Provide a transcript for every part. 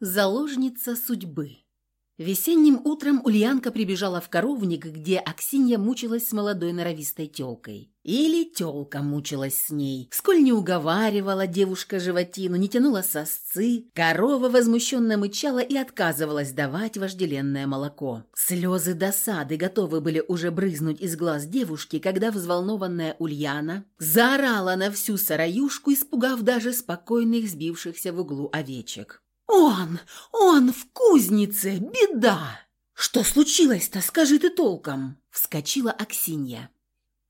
Заложница судьбы. Весенним утром Ульянка прибежала в коровник, где Аксинья мучилась с молодой норовистой тёлкой. Или тёлка мучилась с ней. Сколь не уговаривала девушка животину, не тянула сосцы, корова возмущенно мычала и отказывалась давать вожделенное молоко. Слезы досады готовы были уже брызнуть из глаз девушки, когда взволнованная Ульяна заорала на всю сараюшку, испугав даже спокойных сбившихся в углу овечек. «Он! Он в кузнице! Беда!» «Что случилось-то? Скажи ты толком!» – вскочила Аксинья.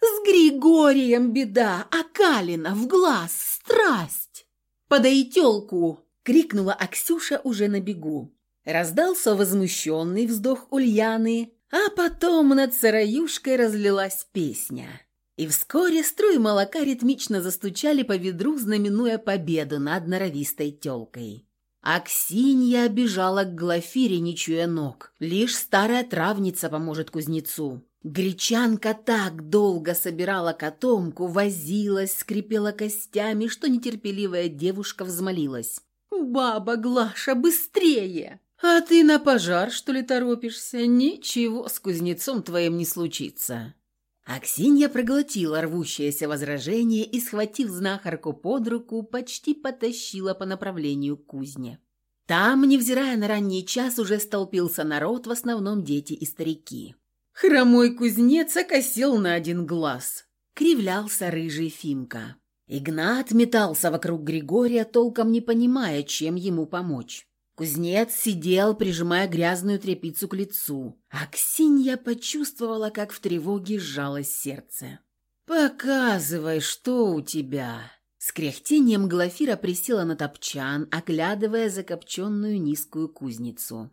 «С Григорием беда, а Калина в глаз, страсть!» «Подай телку!» – крикнула Аксюша уже на бегу. Раздался возмущенный вздох Ульяны, а потом над сараюшкой разлилась песня. И вскоре струи молока ритмично застучали по ведру, знаменуя победу над норовистой телкой. Аксинья бежала к Глафире, не чуя ног. Лишь старая травница поможет кузнецу. Гречанка так долго собирала котомку, возилась, скрипела костями, что нетерпеливая девушка взмолилась. «Баба Глаша, быстрее!» «А ты на пожар, что ли, торопишься? Ничего с кузнецом твоим не случится». Аксинья проглотила рвущееся возражение и, схватив знахарку под руку, почти потащила по направлению к кузне. Там, невзирая на ранний час, уже столпился народ, в основном дети и старики. Хромой кузнец окосил на один глаз. Кривлялся рыжий Фимка. Игнат метался вокруг Григория, толком не понимая, чем ему помочь. Кузнец сидел, прижимая грязную тряпицу к лицу, а Ксинья почувствовала, как в тревоге сжалось сердце. «Показывай, что у тебя!» С кряхтением Глафира присела на топчан, оглядывая закопченную низкую кузницу.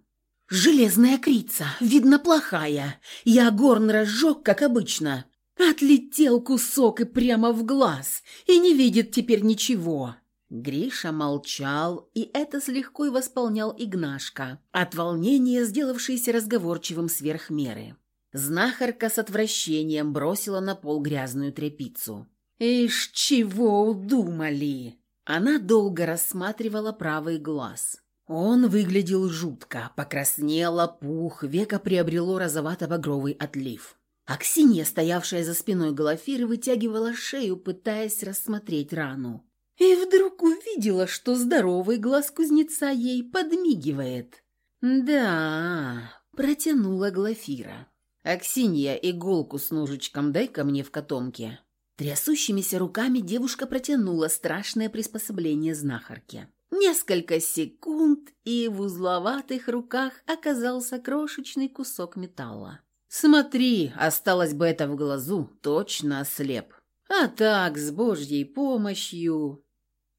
«Железная крица, видно, плохая. Я горн разжег, как обычно. Отлетел кусок и прямо в глаз, и не видит теперь ничего». Гриша молчал, и это слегка и восполнял Игнашка, от волнения сделавшийся разговорчивым сверх меры. Знахарка с отвращением бросила на пол грязную тряпицу. «Ишь, чего удумали!» Она долго рассматривала правый глаз. Он выглядел жутко, покраснело, пух, века приобрело розовато-багровый отлив. Аксинья, стоявшая за спиной Глафиры, вытягивала шею, пытаясь рассмотреть рану. И вдруг увидела, что здоровый глаз кузнеца ей подмигивает. «Да», — протянула Глафира. «Аксинья, иголку с ножичком дай-ка мне в котомке». Трясущимися руками девушка протянула страшное приспособление знахарки. Несколько секунд, и в узловатых руках оказался крошечный кусок металла. «Смотри, осталось бы это в глазу, точно ослеп. А так, с божьей помощью...»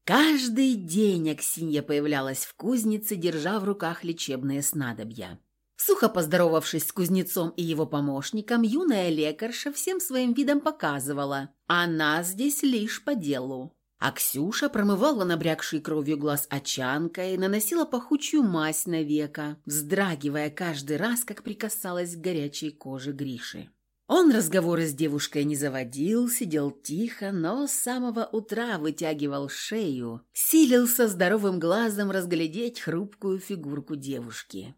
Каждый день Аксинья появлялась в кузнице, держа в руках лечебные снадобья. Сухо поздоровавшись с кузнецом и его помощником, юная лекарша всем своим видом показывала, она здесь лишь по делу. А Ксюша промывала набрякший кровью глаз очанкой, наносила пахучую мазь на века, вздрагивая каждый раз, как прикасалась к горячей коже Гриши. Он разговоры с девушкой не заводил, сидел тихо, но с самого утра вытягивал шею, силился здоровым глазом разглядеть хрупкую фигурку девушки.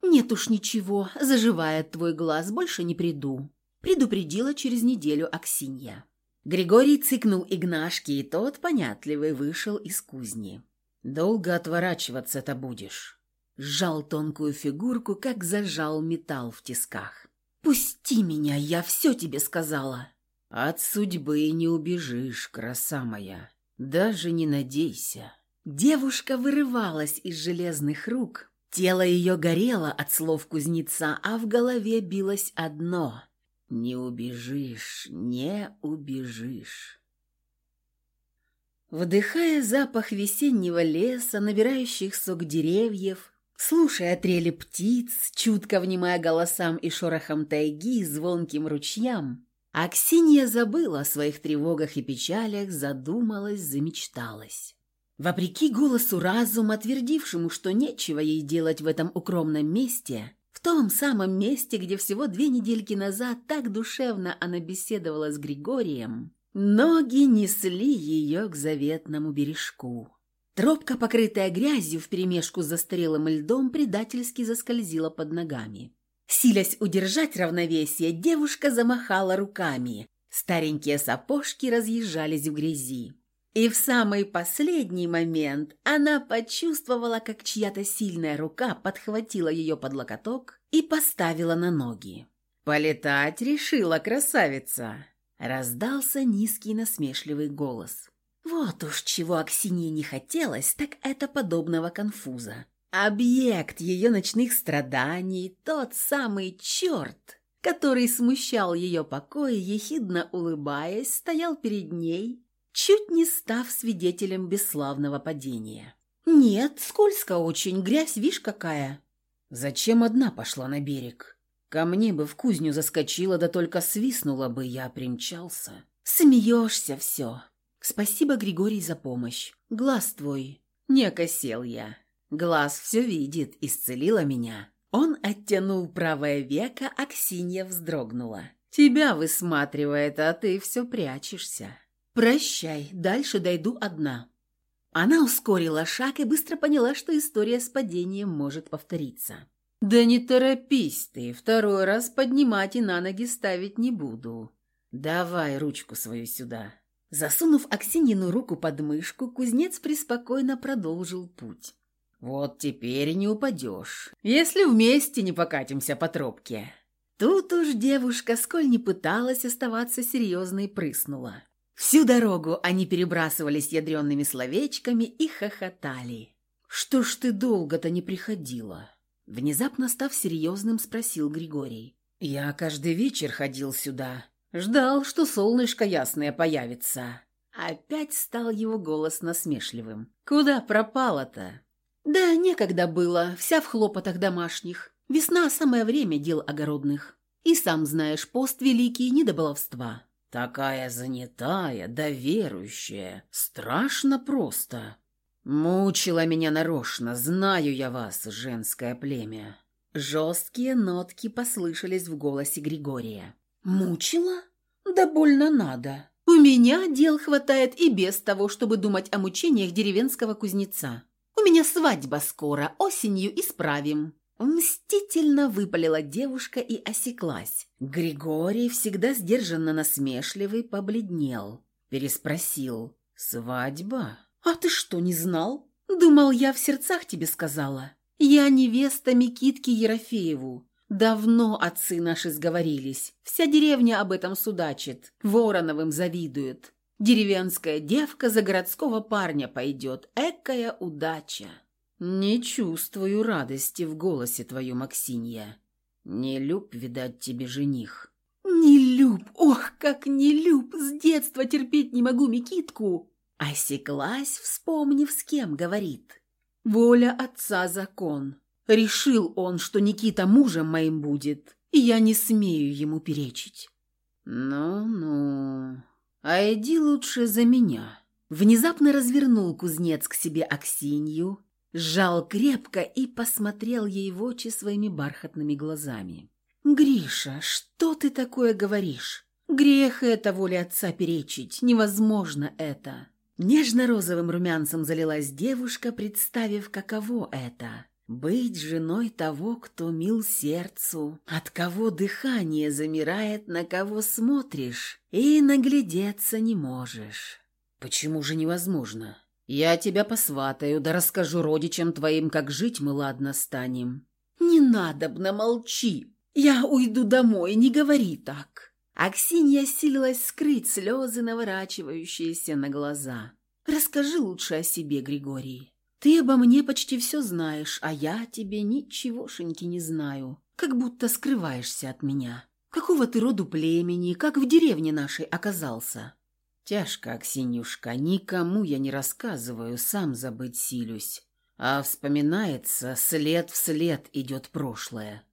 «Нет уж ничего, заживает твой глаз, больше не приду», — предупредила через неделю Аксинья. Григорий цыкнул Игнашке, и тот, понятливый, вышел из кузни. «Долго отворачиваться-то будешь?» Сжал тонкую фигурку, как зажал металл в тисках. «Пусти меня, я все тебе сказала!» «От судьбы не убежишь, краса моя, даже не надейся!» Девушка вырывалась из железных рук, тело ее горело от слов кузнеца, а в голове билось одно «Не убежишь, не убежишь!» Вдыхая запах весеннего леса, набирающих сок деревьев, Слушая трели птиц, чутко внимая голосам и шорохам тайги, звонким ручьям, Аксинья забыла о своих тревогах и печалях, задумалась, замечталась. Вопреки голосу разума, твердившему, что нечего ей делать в этом укромном месте, в том самом месте, где всего две недельки назад так душевно она беседовала с Григорием, ноги несли ее к заветному бережку. Тропка, покрытая грязью вперемешку с застарелым льдом, предательски заскользила под ногами. Силясь удержать равновесие, девушка замахала руками. Старенькие сапожки разъезжались в грязи. И в самый последний момент она почувствовала, как чья-то сильная рука подхватила ее под локоток и поставила на ноги. «Полетать решила красавица!» Раздался низкий насмешливый голос. Вот уж чего Аксинье не хотелось, так это подобного конфуза. Объект ее ночных страданий, тот самый черт, который смущал ее покой, ехидно улыбаясь, стоял перед ней, чуть не став свидетелем бесславного падения. «Нет, скользко очень, грязь, вишь какая!» «Зачем одна пошла на берег? Ко мне бы в кузню заскочила, да только свистнула бы, я примчался». «Смеешься все!» «Спасибо, Григорий, за помощь. Глаз твой». «Не окосел я. Глаз все видит, исцелила меня». Он оттянул правое веко, а Ксинья вздрогнула. «Тебя высматривает, а ты все прячешься». «Прощай, дальше дойду одна». Она ускорила шаг и быстро поняла, что история с падением может повториться. «Да не торопись ты, второй раз поднимать и на ноги ставить не буду. Давай ручку свою сюда». Засунув Аксинину руку под мышку, кузнец преспокойно продолжил путь. «Вот теперь не упадешь, если вместе не покатимся по тропке». Тут уж девушка, сколь не пыталась оставаться серьезной, прыснула. Всю дорогу они перебрасывались ядреными словечками и хохотали. «Что ж ты долго-то не приходила?» Внезапно став серьезным, спросил Григорий. «Я каждый вечер ходил сюда, Ждал, что солнышко ясное появится. Опять стал его голос насмешливым. «Куда пропала-то?» «Да некогда было, вся в хлопотах домашних. Весна – самое время дел огородных. И сам знаешь, пост великий не до баловства». «Такая занятая, да верующая. Страшно просто. Мучила меня нарочно, знаю я вас, женское племя». Жесткие нотки послышались в голосе Григория. «Мучила? Да больно надо. У меня дел хватает и без того, чтобы думать о мучениях деревенского кузнеца. У меня свадьба скоро, осенью исправим». Мстительно выпалила девушка и осеклась. Григорий, всегда сдержанно насмешливый, побледнел. Переспросил. «Свадьба? А ты что, не знал? Думал, я в сердцах тебе сказала. Я невеста Микитки Ерофееву. Давно отцы наши сговорились. Вся деревня об этом судачит. Вороновым завидует. Деревенская девка за городского парня пойдет. Экая удача. Не чувствую радости в голосе твоем, Максинья. Не люб, видать, тебе жених. Не люб, ох, как не люб, с детства терпеть не могу Микитку. Осеклась, вспомнив, с кем говорит. Воля отца закон. Решил он, что Никита мужем моим будет, и я не смею ему перечить. «Ну-ну, а иди лучше за меня». Внезапно развернул кузнец к себе Аксинью, сжал крепко и посмотрел ей в очи своими бархатными глазами. «Гриша, что ты такое говоришь? Грех это воле отца перечить, невозможно это». Нежно-розовым румянцем залилась девушка, представив, каково это быть женой того, кто мил сердцу, от кого дыхание замирает, на кого смотришь, и наглядеться не можешь. Почему же невозможно? Я тебя посватаю, да расскажу родичам твоим, как жить мы ладно станем. Не надобно, молчи. Я уйду домой, не говори так. Аксинья силилась скрыть слезы, наворачивающиеся на глаза. Расскажи лучше о себе, Григорий. Ты обо мне почти все знаешь, а я тебе ничегошеньки не знаю. Как будто скрываешься от меня. Какого ты роду племени, как в деревне нашей оказался?» «Тяжко, Аксинюшка, никому я не рассказываю, сам забыть силюсь. А вспоминается, след в след идет прошлое».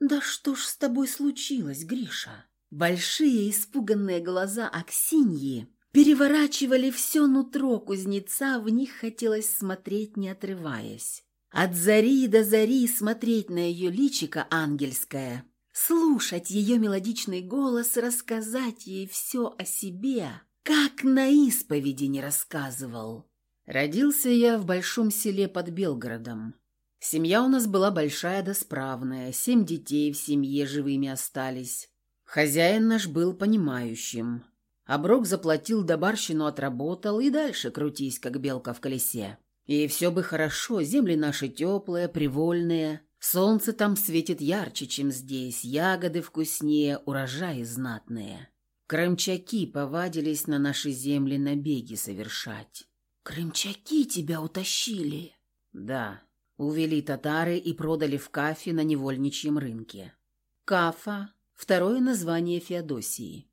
«Да что ж с тобой случилось, Гриша?» Большие испуганные глаза Аксиньи переворачивали все нутро кузнеца, в них хотелось смотреть, не отрываясь. От зари до зари смотреть на ее личико ангельское, слушать ее мелодичный голос, рассказать ей все о себе, как на исповеди не рассказывал. Родился я в большом селе под Белгородом. Семья у нас была большая да справная, семь детей в семье живыми остались. Хозяин наш был понимающим. Оброк заплатил, да барщину отработал, и дальше крутись, как белка в колесе. И все бы хорошо, земли наши теплые, привольные, солнце там светит ярче, чем здесь, ягоды вкуснее, урожаи знатные. Крымчаки повадились на наши земли набеги совершать. «Крымчаки тебя утащили?» «Да», Увели татары и продали в Кафе на невольничьем рынке. Кафа – второе название Феодосии.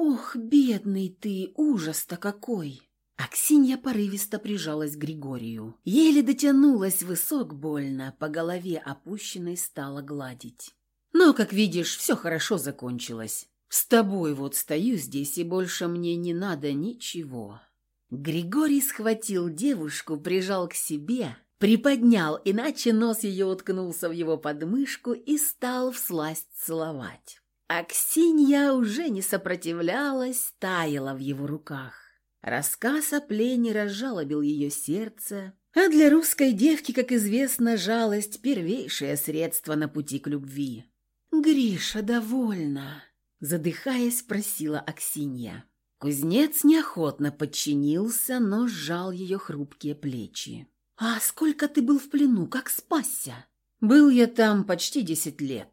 «Ох, бедный ты, ужас-то какой!» Аксинья порывисто прижалась к Григорию. Еле дотянулась высок больно, по голове опущенной стала гладить. Но, как видишь, все хорошо закончилось. С тобой вот стою здесь, и больше мне не надо ничего. Григорий схватил девушку, прижал к себе, Приподнял, иначе нос ее уткнулся в его подмышку и стал всласть целовать. Аксинья уже не сопротивлялась, таяла в его руках. Рассказ о плене разжалобил ее сердце, а для русской девки, как известно, жалость – первейшее средство на пути к любви. «Гриша, довольна!» – задыхаясь, просила Аксинья. Кузнец неохотно подчинился, но сжал ее хрупкие плечи. «А сколько ты был в плену? Как спасся?» «Был я там почти десять лет.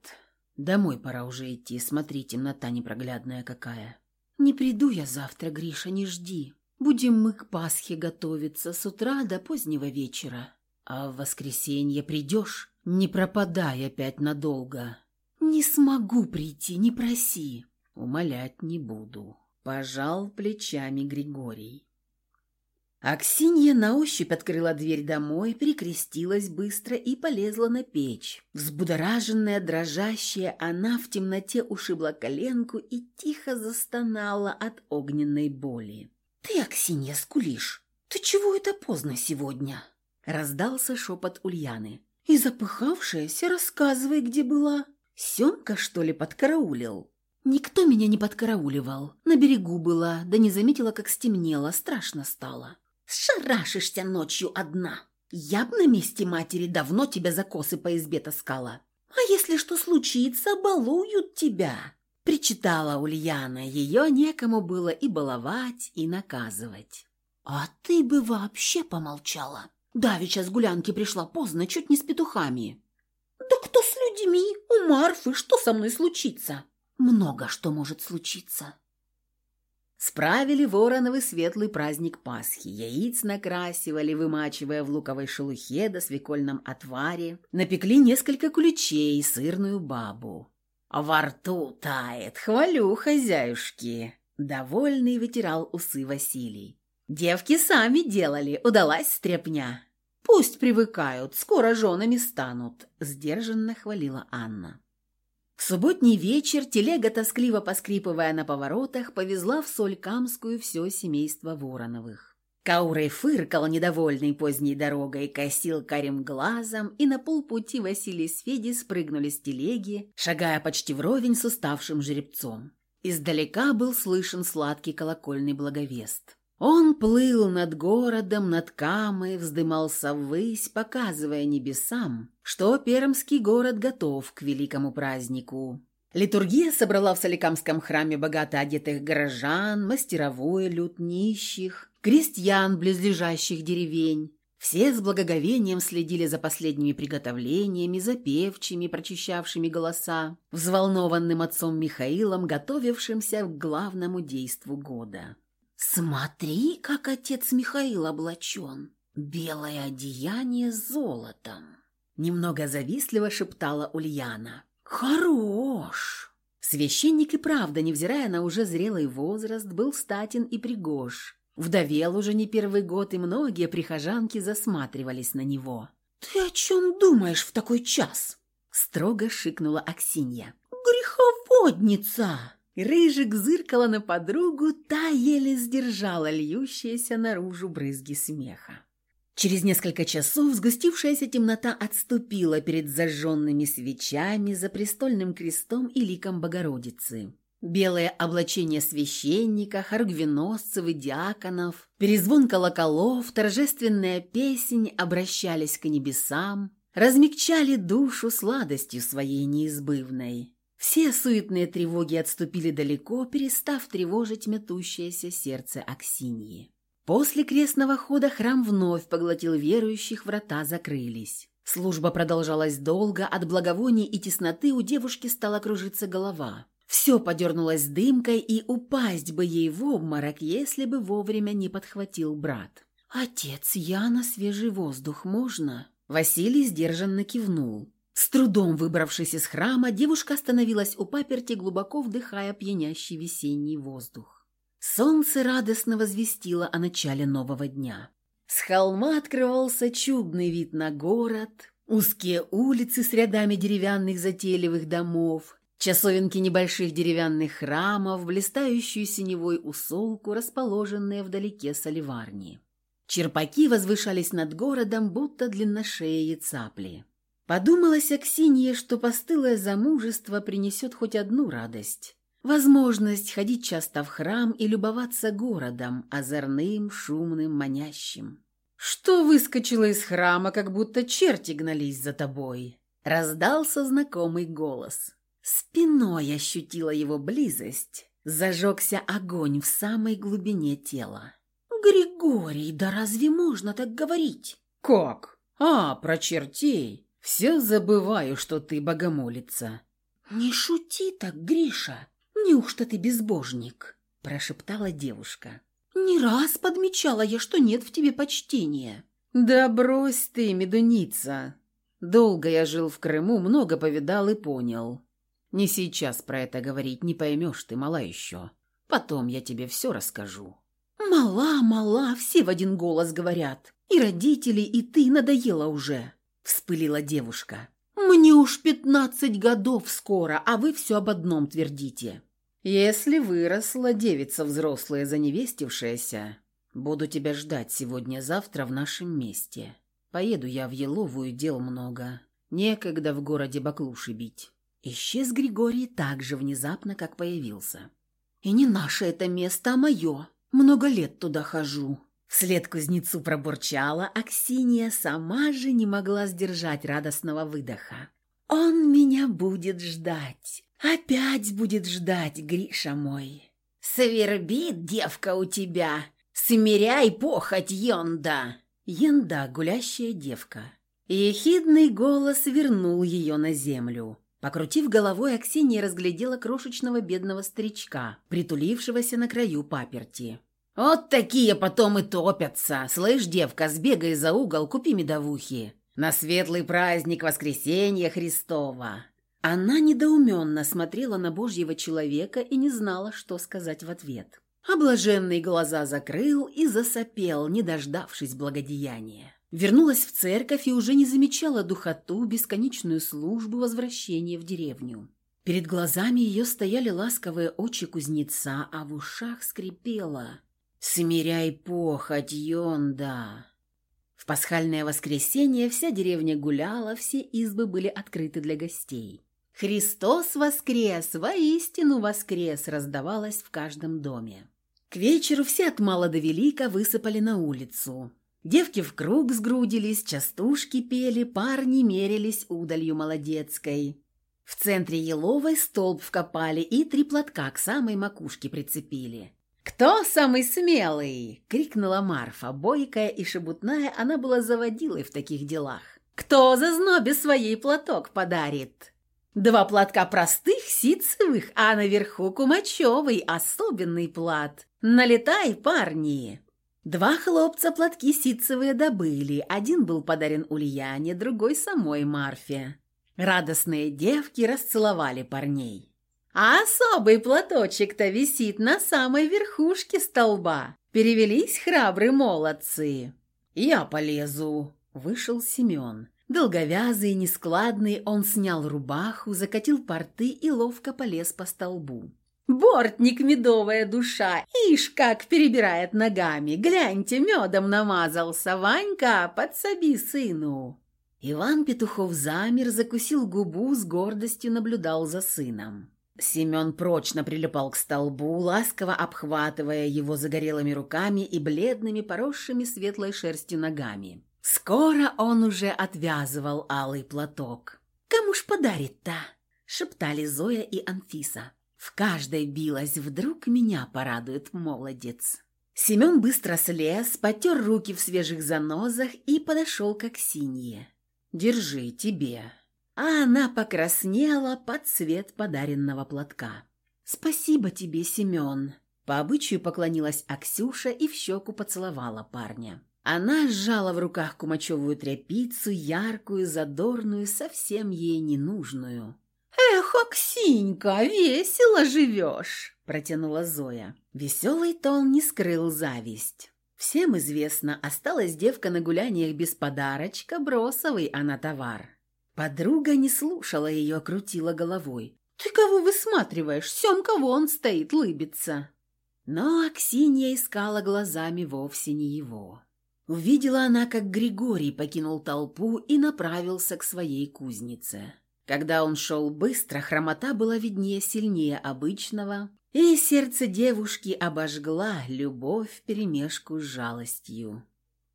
Домой пора уже идти, смотри, темнота непроглядная какая». «Не приду я завтра, Гриша, не жди. Будем мы к Пасхе готовиться с утра до позднего вечера. А в воскресенье придешь? Не пропадай опять надолго». «Не смогу прийти, не проси». «Умолять не буду». Пожал плечами Григорий. Аксинья на ощупь открыла дверь домой, перекрестилась быстро и полезла на печь. Взбудораженная, дрожащая, она в темноте ушибла коленку и тихо застонала от огненной боли. «Ты, Аксинья, скулишь? Ты чего это поздно сегодня?» Раздался шепот Ульяны. «И запыхавшаяся, рассказывай, где была. Семка, что ли, подкараулил?» «Никто меня не подкарауливал. На берегу была, да не заметила, как стемнело, страшно стало». Шарашишься ночью одна. Я б на месте матери давно тебя за косы по избе таскала. А если что случится, балуют тебя. Причитала Ульяна, ее некому было и баловать, и наказывать. А ты бы вообще помолчала. Давеча с гулянки пришла поздно, чуть не с петухами. Да кто с людьми? У Марфы что со мной случится? Много что может случиться. Справили Вороновы светлый праздник Пасхи. Яиц накрасивали, вымачивая в луковой шелухе да свекольном отваре. Напекли несколько куличей, сырную бабу. Во рту тает, хвалю хозяюшки. Довольный вытирал усы Василий. Девки сами делали, удалась стряпня. Пусть привыкают, скоро женами станут, сдержанно хвалила Анна. В субботний вечер телега, тоскливо поскрипывая на поворотах, повезла в Соль-Камскую все семейство Вороновых. Каурой фыркал недовольной поздней дорогой, косил карим глазом, и на полпути Василий с Федей спрыгнули с телеги, шагая почти вровень с уставшим жеребцом. Издалека был слышен сладкий колокольный благовест. Он плыл над городом, над Камой, вздымался ввысь, показывая небесам, что пермский город готов к великому празднику. Литургия собрала в Соликамском храме богато одетых горожан, мастеровой люд нищих, крестьян близлежащих деревень. Все с благоговением следили за последними приготовлениями, за певчими, прочищавшими голоса, взволнованным отцом Михаилом, готовившимся к главному действу года. «Смотри, как отец Михаил облачен! Белое одеяние с золотом!» Немного завистливо шептала Ульяна. «Хорош!» Священник и правда, невзирая на уже зрелый возраст, был статен и пригож. Вдовел уже не первый год, и многие прихожанки засматривались на него. «Ты о чем думаешь в такой час?» Строго шикнула Аксинья. «Греховодница!» Рыжик зыркала на подругу, та еле сдержала льющиеся наружу брызги смеха. Через несколько часов сгустившаяся темнота отступила перед зажженными свечами за престольным крестом и ликом Богородицы. Белое облачение священника, хоргвеносцев и диаконов, перезвон колоколов, торжественная песнь обращались к небесам, размягчали душу сладостью своей неизбывной. Все суетные тревоги отступили далеко, перестав тревожить метущееся сердце Аксиньи. После крестного хода храм вновь поглотил верующих, врата закрылись. Служба продолжалась долго, от благовоний и тесноты у девушки стала кружиться голова. Все подернулось дымкой, и упасть бы ей в обморок, если бы вовремя не подхватил брат. «Отец, я на свежий воздух можно?» Василий сдержанно кивнул. С трудом выбравшись из храма, девушка остановилась у паперти, глубоко вдыхая пьянящий весенний воздух. Солнце радостно возвестило о начале нового дня. С холма открывался чудный вид на город, узкие улицы с рядами деревянных затейливых домов, часовенки небольших деревянных храмов, блистающую синевой усолку, расположенные вдалеке соливарни. Черпаки возвышались над городом, будто длинношеи цапли. Подумалось Аксинье, что постылое замужество принесет хоть одну радость. Возможность ходить часто в храм и любоваться городом, озорным, шумным, манящим. «Что выскочило из храма, как будто черти гнались за тобой?» Раздался знакомый голос. Спиной ощутила его близость. Зажегся огонь в самой глубине тела. «Григорий, да разве можно так говорить?» «Как? А, про чертей!» Все забываю, что ты богомолица». «Не шути так, Гриша. Неужто ты безбожник?» – прошептала девушка. «Не раз подмечала я, что нет в тебе почтения». «Да брось ты, медуница. Долго я жил в Крыму, много повидал и понял. Не сейчас про это говорить, не поймешь ты, мала еще. Потом я тебе все расскажу». «Мала, мала, все в один голос говорят. И родители, и ты надоело уже вспылила девушка. «Мне уж пятнадцать годов скоро, а вы все об одном твердите». «Если выросла девица взрослая, заневестившаяся, буду тебя ждать сегодня-завтра в нашем месте. Поеду я в Еловую, дел много. Некогда в городе баклуши бить». Исчез Григорий так же внезапно, как появился. «И не наше это место, а мое. Много лет туда хожу. Вслед кузнецу пробурчала, а Ксения сама же не могла сдержать радостного выдоха. «Он меня будет ждать, опять будет ждать, Гриша мой!» «Свербит девка у тебя, смиряй похоть, Йонда!» Йонда, гулящая девка. Ехидный голос вернул ее на землю. Покрутив головой, Аксинья разглядела крошечного бедного старичка, притулившегося на краю паперти. «Вот такие потом и топятся. Слышь, девка, сбегай за угол, купи медовухи. На светлый праздник воскресенья Христова». Она недоуменно смотрела на божьего человека и не знала, что сказать в ответ. Облаженный глаза закрыл и засопел, не дождавшись благодеяния. Вернулась в церковь и уже не замечала духоту, бесконечную службу возвращения в деревню. Перед глазами ее стояли ласковые очи кузнеца, а в ушах скрипело «Смиряй похоть, Йонда!» В пасхальное воскресенье вся деревня гуляла, все избы были открыты для гостей. «Христос воскрес! Воистину воскрес!» раздавалось в каждом доме. К вечеру все от мала до велика высыпали на улицу. Девки в круг сгрудились, частушки пели, парни мерились удалью молодецкой. В центре еловой столб вкопали и три платка к самой макушке прицепили. «Кто самый смелый?» — крикнула Марфа. Бойкая и шебутная, она была заводилой в таких делах. «Кто за знобе своей платок подарит?» Два платка простых, ситцевых, а наверху кумачевый, особенный плат. Налетай, парни!» Два хлопца платки ситцевые добыли. Один был подарен Ульяне, другой самой Марфе. Радостные девки расцеловали парней. А особый платочек-то висит на самой верхушке столба. Перевелись храбрые молодцы. Я полезу. Вышел Семен. Долговязый нескладный, он снял рубаху, закатил порты и ловко полез по столбу. «Бортник, медовая душа! Ишь, как перебирает ногами! Гляньте, медом намазался! Ванька, подсоби сыну!» Иван Петухов замер, закусил губу, с гордостью наблюдал за сыном. Семен прочно прилипал к столбу, ласково обхватывая его загорелыми руками и бледными, поросшими светлой шерстью ногами. Скоро он уже отвязывал алый платок. «Кому ж подарит-то?» — шептали Зоя и Анфиса. В каждой билась «Вдруг меня порадует молодец». Семен быстро слез, потер руки в свежих занозах и подошел к Аксинье. «Держи тебе». А она покраснела под цвет подаренного платка. «Спасибо тебе, Семен». По обычаю поклонилась Аксюша и в щеку поцеловала парня. Она сжала в руках кумачевую тряпицу, яркую, задорную, совсем ей ненужную. «Эх, Аксинька, весело живешь!» – протянула Зоя. Веселый тон не скрыл зависть. Всем известно, осталась девка на гуляниях без подарочка, бросовый она товар. Подруга не слушала ее, крутила головой. «Ты кого высматриваешь? Семка вон стоит, лыбится!» Но Аксинья искала глазами вовсе не его. Увидела она, как Григорий покинул толпу и направился к своей кузнице. Когда он шел быстро, хромота была виднее сильнее обычного, и сердце девушки обожгла любовь вперемешку с жалостью.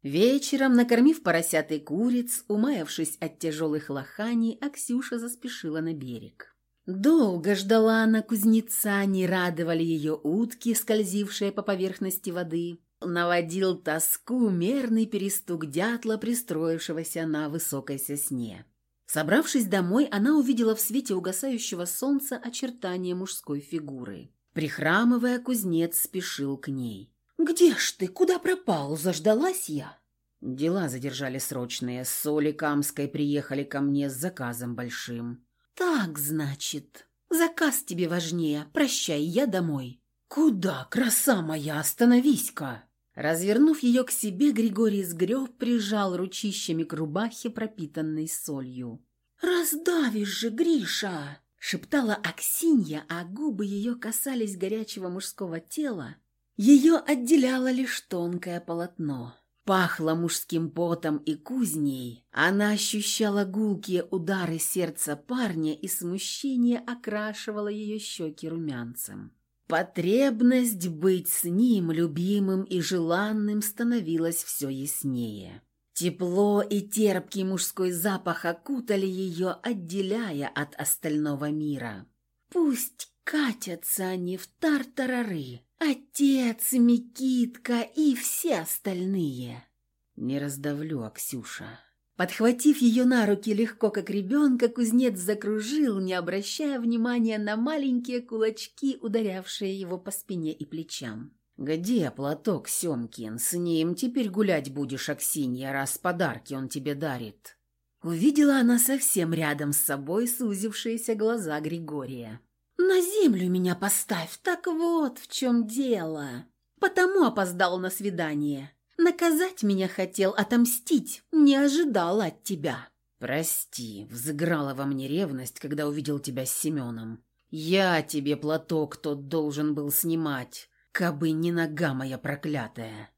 Вечером, накормив поросят и куриц, умаявшись от тяжелых лоханий, Аксюша заспешила на берег. Долго ждала она кузнеца, не радовали ее утки, скользившие по поверхности воды. Наводил тоску мерный перестук дятла, пристроившегося на высокой сосне. Собравшись домой, она увидела в свете угасающего солнца очертания мужской фигуры. Прихрамывая, кузнец спешил к ней. «Где ж ты? Куда пропал? Заждалась я?» Дела задержали срочные. С Соли Камской приехали ко мне с заказом большим. «Так, значит. Заказ тебе важнее. Прощай, я домой». «Куда, краса моя, остановись-ка!» Развернув ее к себе, Григорий сгреб, прижал ручищами к рубахе, пропитанной солью. «Раздавишь же, Гриша!» шептала Аксинья, а губы ее касались горячего мужского тела. Ее отделяло лишь тонкое полотно. Пахло мужским потом и кузней. Она ощущала гулкие удары сердца парня, и смущение окрашивало ее щеки румянцем. Потребность быть с ним, любимым и желанным, становилась все яснее. Тепло и терпкий мужской запах окутали ее, отделяя от остального мира. Пусть катятся они в тартарары, отец, Микитка и все остальные. Не раздавлю, Аксюша. Подхватив ее на руки легко, как ребенка, кузнец закружил, не обращая внимания на маленькие кулачки, ударявшие его по спине и плечам. «Где платок, Семкин? С ним теперь гулять будешь, Аксинья, раз подарки он тебе дарит». Увидела она совсем рядом с собой сузившиеся глаза Григория. «На землю меня поставь, так вот в чем дело. Потому опоздал на свидание. Наказать меня хотел, отомстить, не ожидал от тебя». «Прости, взыграла во мне ревность, когда увидел тебя с Семеном. Я тебе платок тот должен был снимать. Кабы не нога моя проклятая.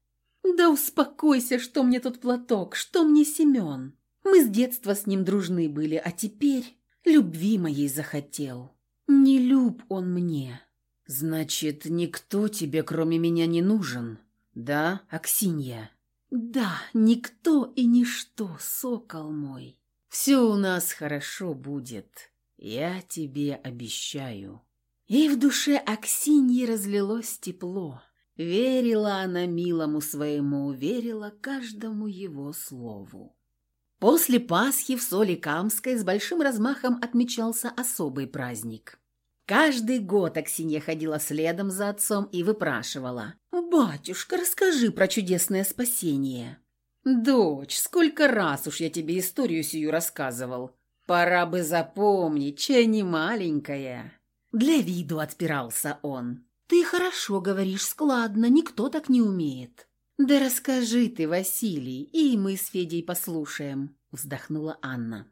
Да успокойся, что мне тут платок, что мне Семен. Мы с детства с ним дружны были, а теперь любви моей захотел. Не люб он мне. Значит, никто тебе кроме меня не нужен, да, Аксинья? Да, никто и ничто, сокол мой. Все у нас хорошо будет, я тебе обещаю. И в душе Аксиньи разлилось тепло. Верила она милому своему, верила каждому его слову. После Пасхи в Соликамской с большим размахом отмечался особый праздник. Каждый год Аксинья ходила следом за отцом и выпрашивала. «Батюшка, расскажи про чудесное спасение». «Дочь, сколько раз уж я тебе историю сию рассказывал. Пора бы запомнить, чай не маленькая». Для виду отпирался он. «Ты хорошо говоришь, складно, никто так не умеет». «Да расскажи ты, Василий, и мы с Федей послушаем», — вздохнула Анна.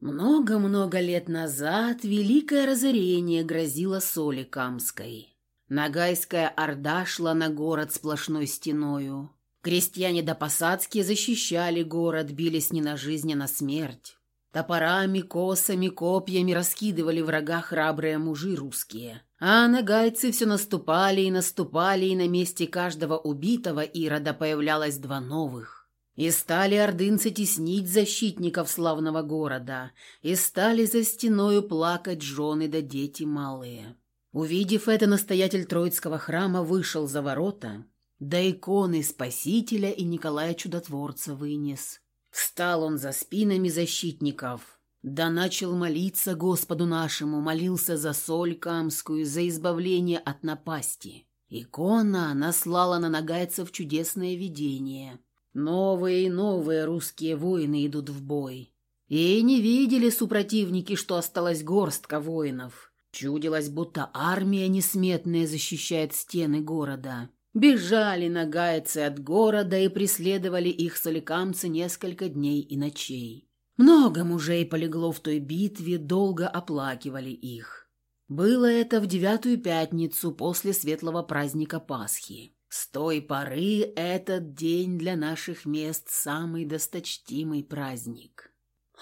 Много-много лет назад великое разорение грозило соли Камской. Нагайская орда шла на город сплошной стеною. Крестьяне до посадские защищали город, бились не на жизнь, а на смерть. Топорами, косами, копьями раскидывали врага храбрые мужи русские. А нагайцы все наступали и наступали, и на месте каждого убитого Ирода появлялось два новых. И стали ордынцы теснить защитников славного города, и стали за стеною плакать жены да дети малые. Увидев это, настоятель Троицкого храма вышел за ворота, да иконы Спасителя и Николая Чудотворца вынес. Встал он за спинами защитников, да начал молиться Господу нашему, молился за соль камскую, за избавление от напасти. Икона наслала на нагайцев чудесное видение. Новые и новые русские воины идут в бой. И не видели супротивники, что осталась горстка воинов. Чудилось, будто армия несметная защищает стены города. Бежали нагайцы от города и преследовали их соликамцы несколько дней и ночей. Много мужей полегло в той битве, долго оплакивали их. Было это в девятую пятницу после светлого праздника Пасхи. С той поры этот день для наших мест самый досточтимый праздник.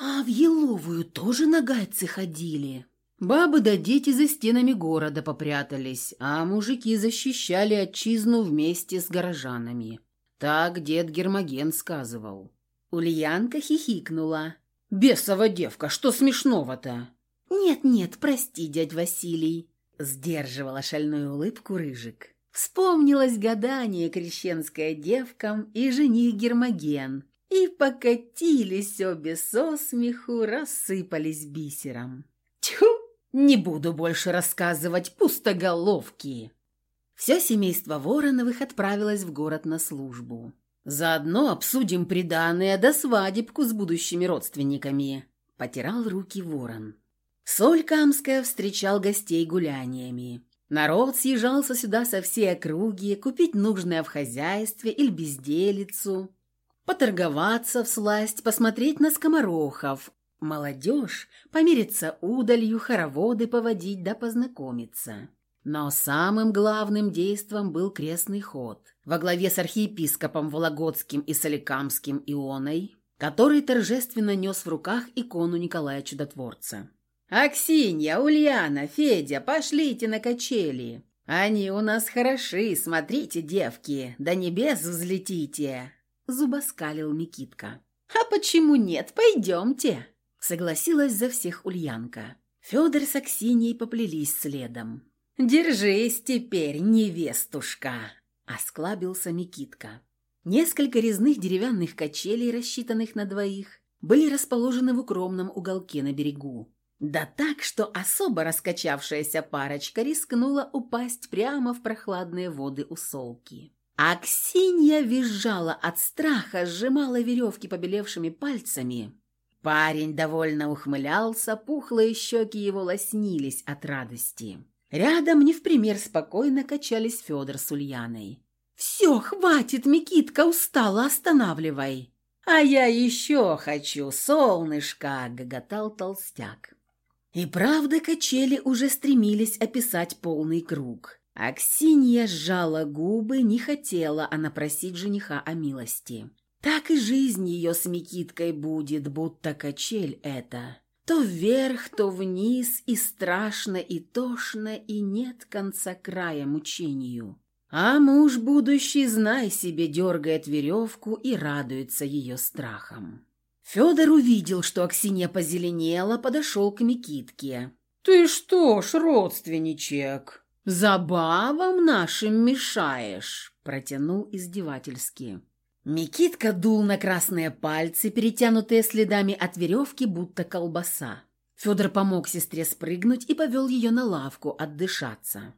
А в Еловую тоже нагайцы ходили? Бабы да дети за стенами города попрятались, а мужики защищали отчизну вместе с горожанами. Так дед Гермоген сказывал. Ульянка хихикнула. «Бесова девка, что смешного-то?» «Нет-нет, прости, дядь Василий», — сдерживала шальную улыбку Рыжик. Вспомнилось гадание крещенское девкам и жених Гермоген, и покатились обе со смеху, рассыпались бисером. «Тьфу! Не буду больше рассказывать, пустоголовки!» Все семейство Вороновых отправилось в город на службу. Заодно обсудим приданое да свадебку с будущими родственниками. Потирал руки ворон. Соль Камская встречал гостей гуляниями. Народ съезжался сюда со всей округи, купить нужное в хозяйстве или безделицу, поторговаться в сласть, посмотреть на скоморохов. Молодежь помириться удалью, хороводы поводить да познакомиться. Но самым главным действом был крестный ход во главе с архиепископом Вологодским и Соликамским Ионой, который торжественно нес в руках икону Николая Чудотворца. «Аксинья, Ульяна, Федя, пошлите на качели! Они у нас хороши, смотрите, девки, до небес взлетите!» Зубоскалил Микитка. «А почему нет? Пойдемте!» Согласилась за всех Ульянка. Федор с Аксиньей поплелись следом. «Держись теперь, невестушка!» – осклабился Микитка. Несколько резных деревянных качелей, рассчитанных на двоих, были расположены в укромном уголке на берегу. Да так, что особо раскачавшаяся парочка рискнула упасть прямо в прохладные воды усолки. Аксинья визжала от страха, сжимала веревки побелевшими пальцами. Парень довольно ухмылялся, пухлые щеки его лоснились от радости. Рядом не в пример спокойно качались Федор с Ульяной. «Все, хватит, Микитка, устала, останавливай!» «А я еще хочу, солнышко!» — гоготал толстяк. И правда, качели уже стремились описать полный круг. Аксинья сжала губы, не хотела она просить жениха о милости. Так и жизнь ее с Микиткой будет, будто качель это. То вверх, то вниз, и страшно, и тошно, и нет конца края мучению. А муж будущий, знай себе, дергает веревку и радуется ее страхом. Федор увидел, что Аксинья позеленела, подошел к Микитке. «Ты что ж, родственничек, забавам нашим мешаешь?» протянул издевательски. Микитка дул на красные пальцы, перетянутые следами от веревки, будто колбаса. Федор помог сестре спрыгнуть и повел ее на лавку отдышаться.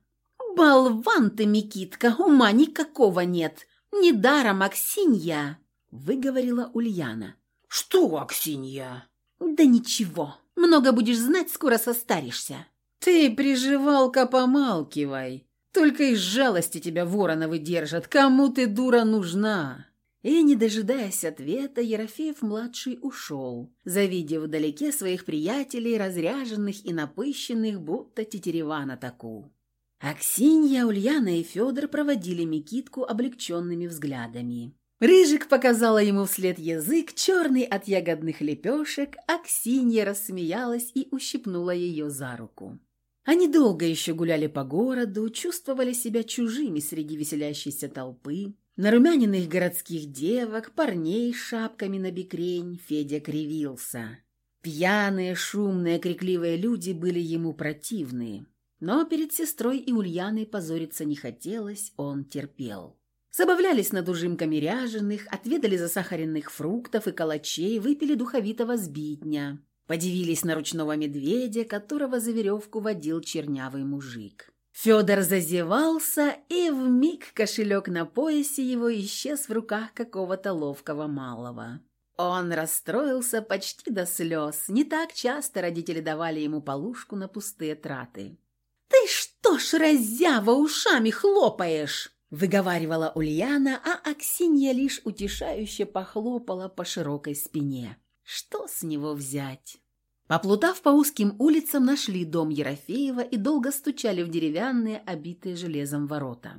«Болван ты, Микитка, ума никакого нет! Недаром Аксинья!» — выговорила Ульяна. «Что, Аксинья?» «Да ничего. Много будешь знать, скоро состаришься». «Ты, приживалка, помалкивай. Только из жалости тебя вороновы держат. Кому ты, дура, нужна?» И, не дожидаясь ответа, Ерофеев-младший ушел, завидев вдалеке своих приятелей, разряженных и напыщенных, будто тетерева на таку. Аксинья, Ульяна и Федор проводили Микитку облегченными взглядами. Рыжик показала ему вслед язык, черный от ягодных лепешек, а рассмеялась и ущипнула ее за руку. Они долго еще гуляли по городу, чувствовали себя чужими среди веселящейся толпы, нарумяненных городских девок, парней с шапками на бекрень, Федя кривился. Пьяные, шумные, крикливые люди были ему противны, но перед сестрой и Ульяной позориться не хотелось, он терпел. Забавлялись над ужимками ряженых, отведали засахаренных фруктов и калачей, выпили духовитого сбитня. Подивились на ручного медведя, которого за веревку водил чернявый мужик. Федор зазевался, и вмиг кошелек на поясе его исчез в руках какого-то ловкого малого. Он расстроился почти до слез. Не так часто родители давали ему полушку на пустые траты. «Ты что ж, разява, ушами хлопаешь?» выговаривала Ульяна, а Аксинья лишь утешающе похлопала по широкой спине. Что с него взять? Поплутав по узким улицам, нашли дом Ерофеева и долго стучали в деревянные, обитые железом ворота.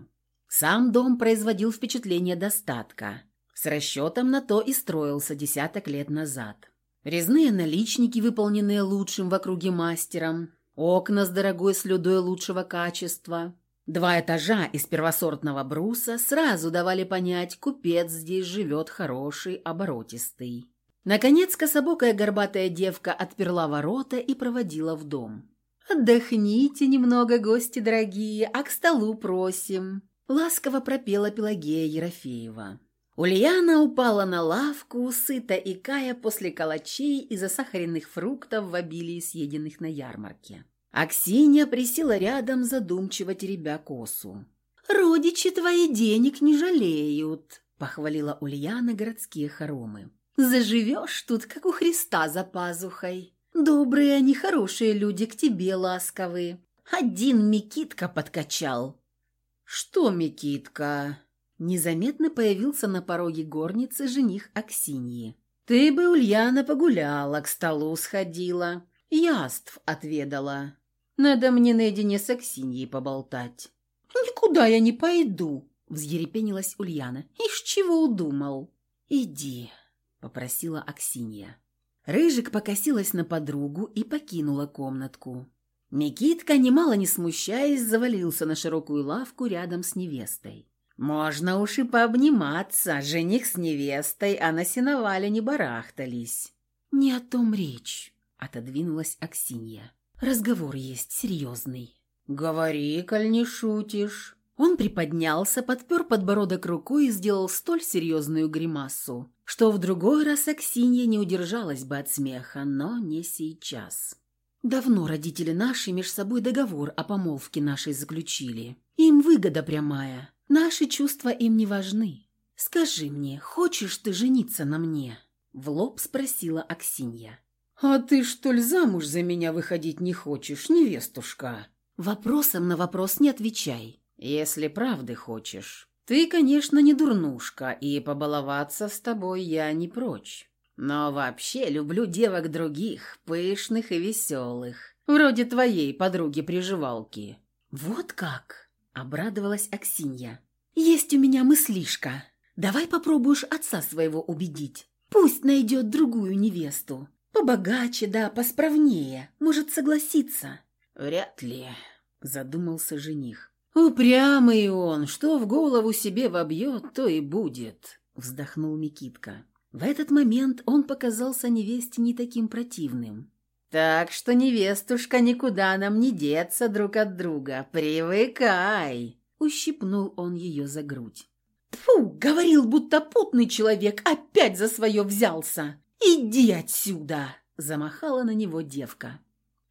Сам дом производил впечатление достатка. С расчетом на то и строился десяток лет назад. Резные наличники, выполненные лучшим в округе мастером, окна с дорогой слюдой лучшего качества, Два этажа из первосортного бруса сразу давали понять, купец здесь живет хороший, оборотистый. Наконец кособокая горбатая девка отперла ворота и проводила в дом. «Отдохните немного, гости дорогие, а к столу просим», — ласково пропела Пелагея Ерофеева. Ульяна упала на лавку, сыта и кая после калачей и засахаренных фруктов в обилии съеденных на ярмарке. Аксинья присела рядом, задумчиво теребя косу. «Родичи твои денег не жалеют», — похвалила Ульяна городские хоромы. «Заживешь тут, как у Христа за пазухой. Добрые они, хорошие люди, к тебе ласковые. Один Микитка подкачал». «Что Микитка?» Незаметно появился на пороге горницы жених Аксиньи. «Ты бы, Ульяна, погуляла, к столу сходила, яств отведала». Надо мне наедине с Аксиньей поболтать». «Никуда я не пойду», — взъерепенилась Ульяна. «Ишь, чего удумал?» «Иди», — попросила Аксинья. Рыжик покосилась на подругу и покинула комнатку. Микитка, немало не смущаясь, завалился на широкую лавку рядом с невестой. «Можно уж и пообниматься, жених с невестой, а на сеновале не барахтались». «Не о том речь», — отодвинулась Аксинья. Разговор есть серьезный». «Говори, коль не шутишь». Он приподнялся, подпер подбородок рукой и сделал столь серьезную гримасу, что в другой раз Аксинья не удержалась бы от смеха, но не сейчас. Давно родители наши меж собой договор о помолвке нашей заключили. Им выгода прямая. Наши чувства им не важны. Скажи мне, хочешь ты жениться на мне?» В лоб спросила Аксинья. «А ты, что ли, замуж за меня выходить не хочешь, невестушка?» «Вопросом на вопрос не отвечай, если правды хочешь. Ты, конечно, не дурнушка, и побаловаться с тобой я не прочь. Но вообще люблю девок других, пышных и веселых, вроде твоей подруги-приживалки». «Вот как?» — обрадовалась Аксинья. «Есть у меня мыслишка. Давай попробуешь отца своего убедить. Пусть найдет другую невесту. Побогаче, да, посправнее. Может согласиться. Вряд ли, задумался жених. Упрямый он, что в голову себе вобьет, то и будет, вздохнул Микитка. В этот момент он показался невесте не таким противным. «Так что, невестушка, никуда нам не деться друг от друга. Привыкай!» Ущипнул он ее за грудь. «Тьфу!» — говорил, будто путный человек, опять за свое взялся. «Иди отсюда!» – замахала на него девка.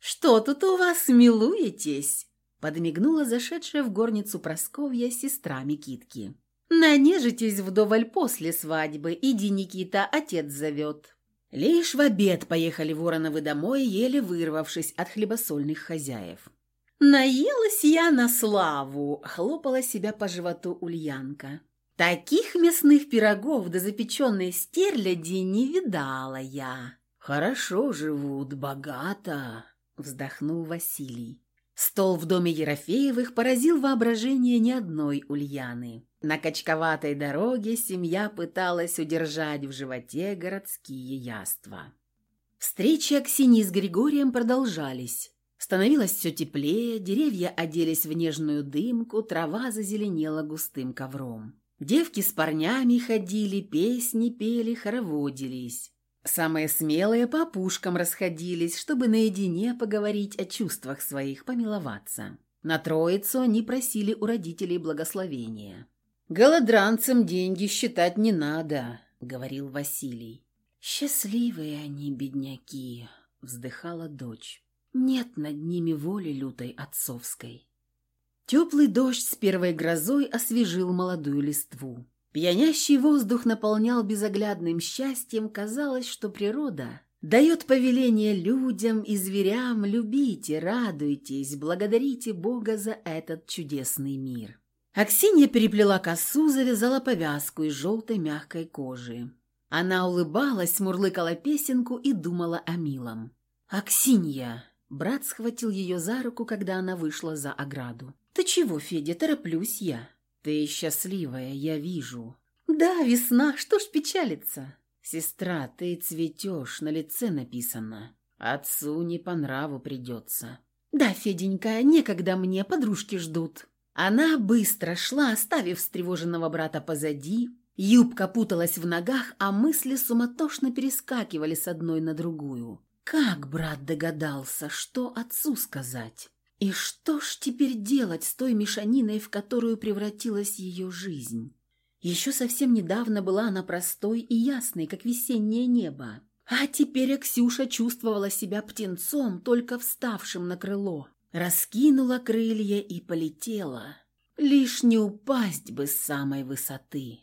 «Что тут у вас милуетесь?» – подмигнула зашедшая в горницу Просковья сестра Микитки. «Нанежитесь вдоволь после свадьбы, иди, Никита, отец зовет». Лишь в обед поехали Вороновы домой, еле вырвавшись от хлебосольных хозяев. «Наелась я на славу!» – хлопала себя по животу Ульянка. Таких мясных пирогов да запеченной стерляди не видала я. Хорошо живут, богато, вздохнул Василий. Стол в доме Ерофеевых поразил воображение ни одной Ульяны. На качковатой дороге семья пыталась удержать в животе городские яства. Встречи Аксинии с Григорием продолжались. Становилось все теплее, деревья оделись в нежную дымку, трава зазеленела густым ковром. Девки с парнями ходили, песни пели, хороводились. Самые смелые по пушкам расходились, чтобы наедине поговорить о чувствах своих, помиловаться. На троицу они просили у родителей благословения. «Голодранцам деньги считать не надо», — говорил Василий. «Счастливые они, бедняки», — вздыхала дочь. «Нет над ними воли лютой отцовской». Теплый дождь с первой грозой освежил молодую листву. Пьянящий воздух наполнял безоглядным счастьем, казалось, что природа дает повеление людям и зверям «любите, радуйтесь, благодарите Бога за этот чудесный мир». Аксинья переплела косу, завязала повязку из желтой мягкой кожи. Она улыбалась, мурлыкала песенку и думала о милом. «Аксинья!» Брат схватил ее за руку, когда она вышла за ограду. «Ты чего, Федя, тороплюсь я?» «Ты счастливая, я вижу». «Да, весна, что ж печалиться?» «Сестра, ты цветешь, на лице написано. Отцу не по нраву придется». «Да, Феденька, некогда мне, подружки ждут». Она быстро шла, оставив встревоженного брата позади. Юбка путалась в ногах, а мысли суматошно перескакивали с одной на другую. Как брат догадался, что отцу сказать? И что ж теперь делать с той мешаниной, в которую превратилась ее жизнь? Еще совсем недавно была она простой и ясной, как весеннее небо. А теперь Аксюша чувствовала себя птенцом, только вставшим на крыло. Раскинула крылья и полетела. Лишь не упасть бы с самой высоты.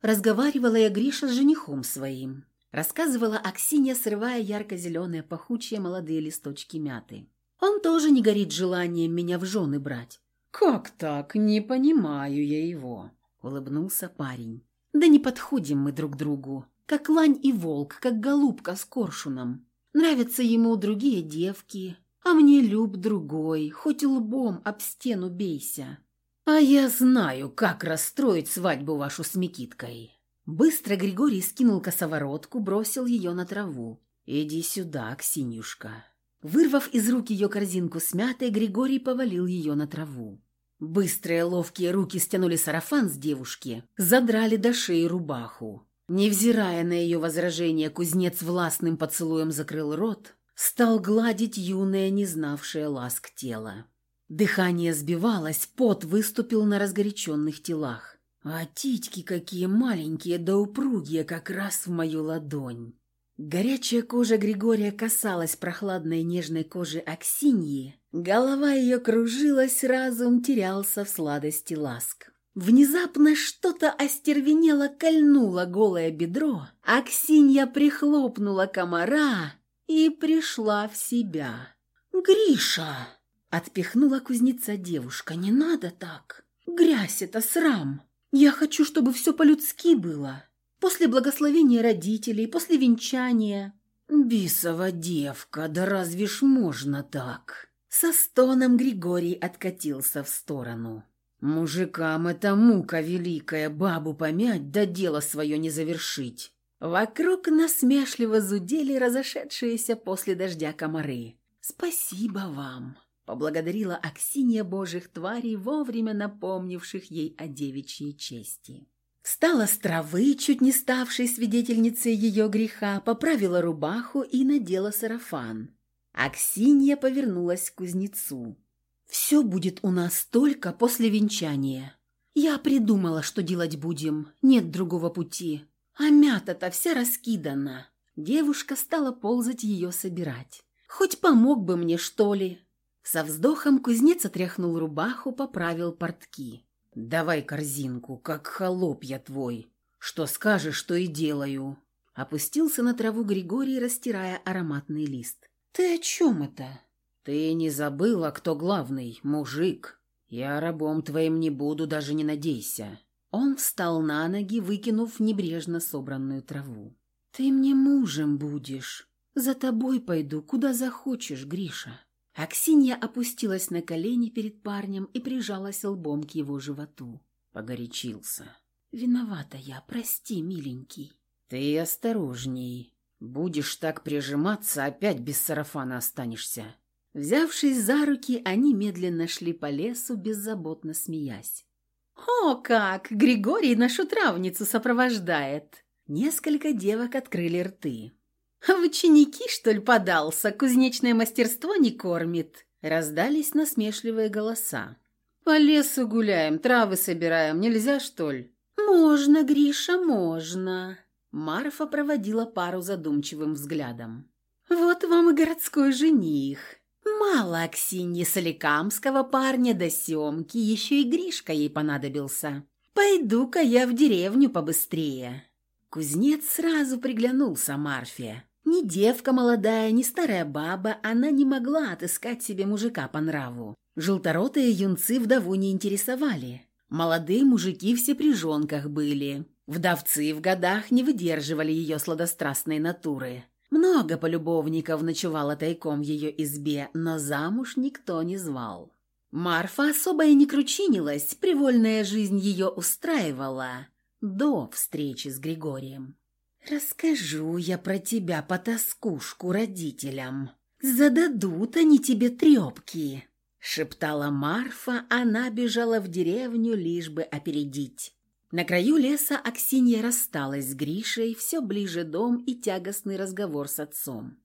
Разговаривала я Гриша с женихом своим. Рассказывала Аксинья, срывая ярко-зеленые пахучие молодые листочки мяты. Он тоже не горит желанием меня в жены брать. «Как так? Не понимаю я его», — улыбнулся парень. «Да не подходим мы друг другу. Как лань и волк, как голубка с коршуном. Нравятся ему другие девки, а мне люб другой, хоть лбом об стену бейся. А я знаю, как расстроить свадьбу вашу с Микиткой». Быстро Григорий скинул косоворотку, бросил ее на траву. «Иди сюда, Ксинюшка». Вырвав из рук ее корзинку с мятой, Григорий повалил ее на траву. Быстрые ловкие руки стянули сарафан с девушки, задрали до шеи рубаху. Невзирая на ее возражение, кузнец властным поцелуем закрыл рот, стал гладить юное, не знавшее ласк тело. Дыхание сбивалось, пот выступил на разгоряченных телах. А титьки какие маленькие да упругие, как раз в мою ладонь. Горячая кожа Григория касалась прохладной нежной кожи Аксиньи. Голова ее кружилась, разум терялся в сладости ласк. Внезапно что-то остервенело кольнуло голое бедро. Аксинья прихлопнула комара и пришла в себя. «Гриша!» — отпихнула кузнеца девушка. «Не надо так! Грязь это срам! Я хочу, чтобы все по-людски было!» После благословения родителей, после венчания. «Бисова девка, да разве ж можно так?» Со стоном Григорий откатился в сторону. «Мужикам это мука великая, бабу помять, да дело свое не завершить». Вокруг насмешливо зудели разошедшиеся после дождя комары. «Спасибо вам!» — поблагодарила Аксинья божьих тварей, вовремя напомнивших ей о девичьей чести. Встала с травы, чуть не ставшей свидетельницей ее греха, поправила рубаху и надела сарафан. Аксинья повернулась к кузнецу. «Все будет у нас только после венчания. Я придумала, что делать будем, нет другого пути. А мята-то вся раскидана». Девушка стала ползать ее собирать. «Хоть помог бы мне, что ли?» Со вздохом кузнец отряхнул рубаху, поправил портки. «Давай корзинку, как холоп я твой. Что скажешь, что и делаю». Опустился на траву Григорий, растирая ароматный лист. «Ты о чем это?» «Ты не забыла, кто главный, мужик. Я рабом твоим не буду, даже не надейся». Он встал на ноги, выкинув небрежно собранную траву. «Ты мне мужем будешь. За тобой пойду, куда захочешь, Гриша». Аксинья опустилась на колени перед парнем и прижалась лбом к его животу. Погорячился. Виновата я, прости, миленький. Ты осторожней. Будешь так прижиматься, опять без сарафана останешься. Взявшись за руки, они медленно шли по лесу, беззаботно смеясь. «О, как! Григорий нашу травницу сопровождает!» Несколько девок открыли рты. «В ученики, что ли, подался? Кузнечное мастерство не кормит?» Раздались насмешливые голоса. «По лесу гуляем, травы собираем, нельзя, что ли?» «Можно, Гриша, можно!» Марфа проводила пару задумчивым взглядом. «Вот вам и городской жених. Мало Аксиньи соликамского парня до Семки, еще и Гришка ей понадобился. Пойду-ка я в деревню побыстрее». Кузнец сразу приглянулся Марфе. Ни девка молодая, ни старая баба, она не могла отыскать себе мужика по нраву. Желторотые юнцы вдову не интересовали. Молодые мужики все при жонках были. Вдовцы в годах не выдерживали ее сладострастной натуры. Много полюбовников ночевало тайком в ее избе, но замуж никто не звал. Марфа особо и не кручинилась, привольная жизнь ее устраивала до встречи с Григорием. «Расскажу я про тебя потаскушку родителям. Зададут они тебе трепки», — шептала Марфа, она бежала в деревню, лишь бы опередить. На краю леса Аксинья рассталась с Гришей, все ближе дом и тягостный разговор с отцом.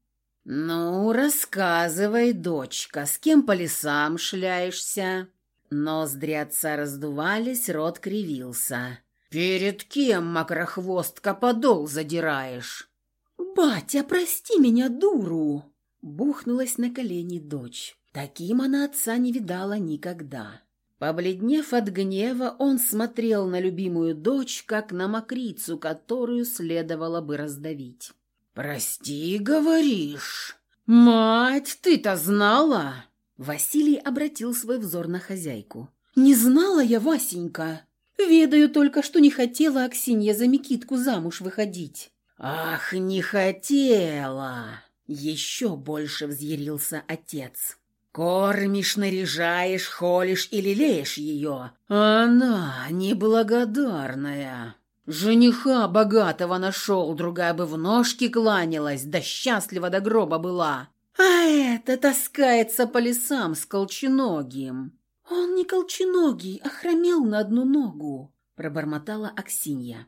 «Ну, рассказывай, дочка, с кем по лесам шляешься?» Ноздри отца раздувались, рот кривился. «Перед кем, макрохвостка, подол задираешь?» «Батя, прости меня, дуру!» Бухнулась на колени дочь. Таким она отца не видала никогда. Побледнев от гнева, он смотрел на любимую дочь, как на мокрицу, которую следовало бы раздавить. «Прости, говоришь? Мать, ты-то знала?» Василий обратил свой взор на хозяйку. «Не знала я, Васенька. Ведаю только, что не хотела Аксинья за Микитку замуж выходить». «Ах, не хотела!» Еще больше взъярился отец. Кормишь, наряжаешь, холишь и лелеешь ее. Она неблагодарная. Жениха богатого нашел, другая бы в ножки кланялась, да счастлива до гроба была. А это таскается по лесам с колченогим. Он не колченогий, а хромел на одну ногу, пробормотала Аксинья.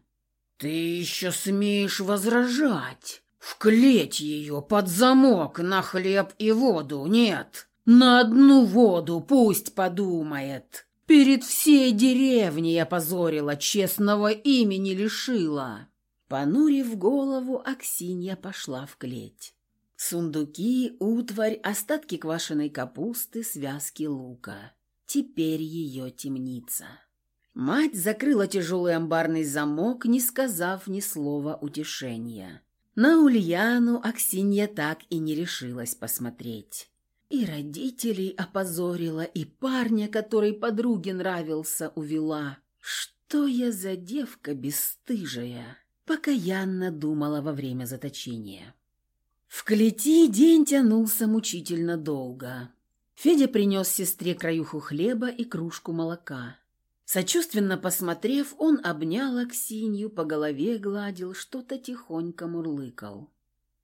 Ты еще смеешь возражать? Вклеть ее под замок на хлеб и воду, нет. На одну воду пусть подумает. Перед всей деревней опозорила, честного имени лишила. Понурив голову, Аксинья пошла в клеть. Сундуки, утварь, остатки квашеной капусты, связки лука. Теперь ее темница. Мать закрыла тяжелый амбарный замок, не сказав ни слова утешения. На Ульяну Аксинья так и не решилась посмотреть. И родителей опозорила, и парня, который подруге нравился, увела. Что я за девка бесстыжая? Покаянно думала во время заточения. В клети день тянулся мучительно долго. Федя принес сестре краюху хлеба и кружку молока. Сочувственно посмотрев, он обнял Аксинью, по голове гладил, что-то тихонько мурлыкал.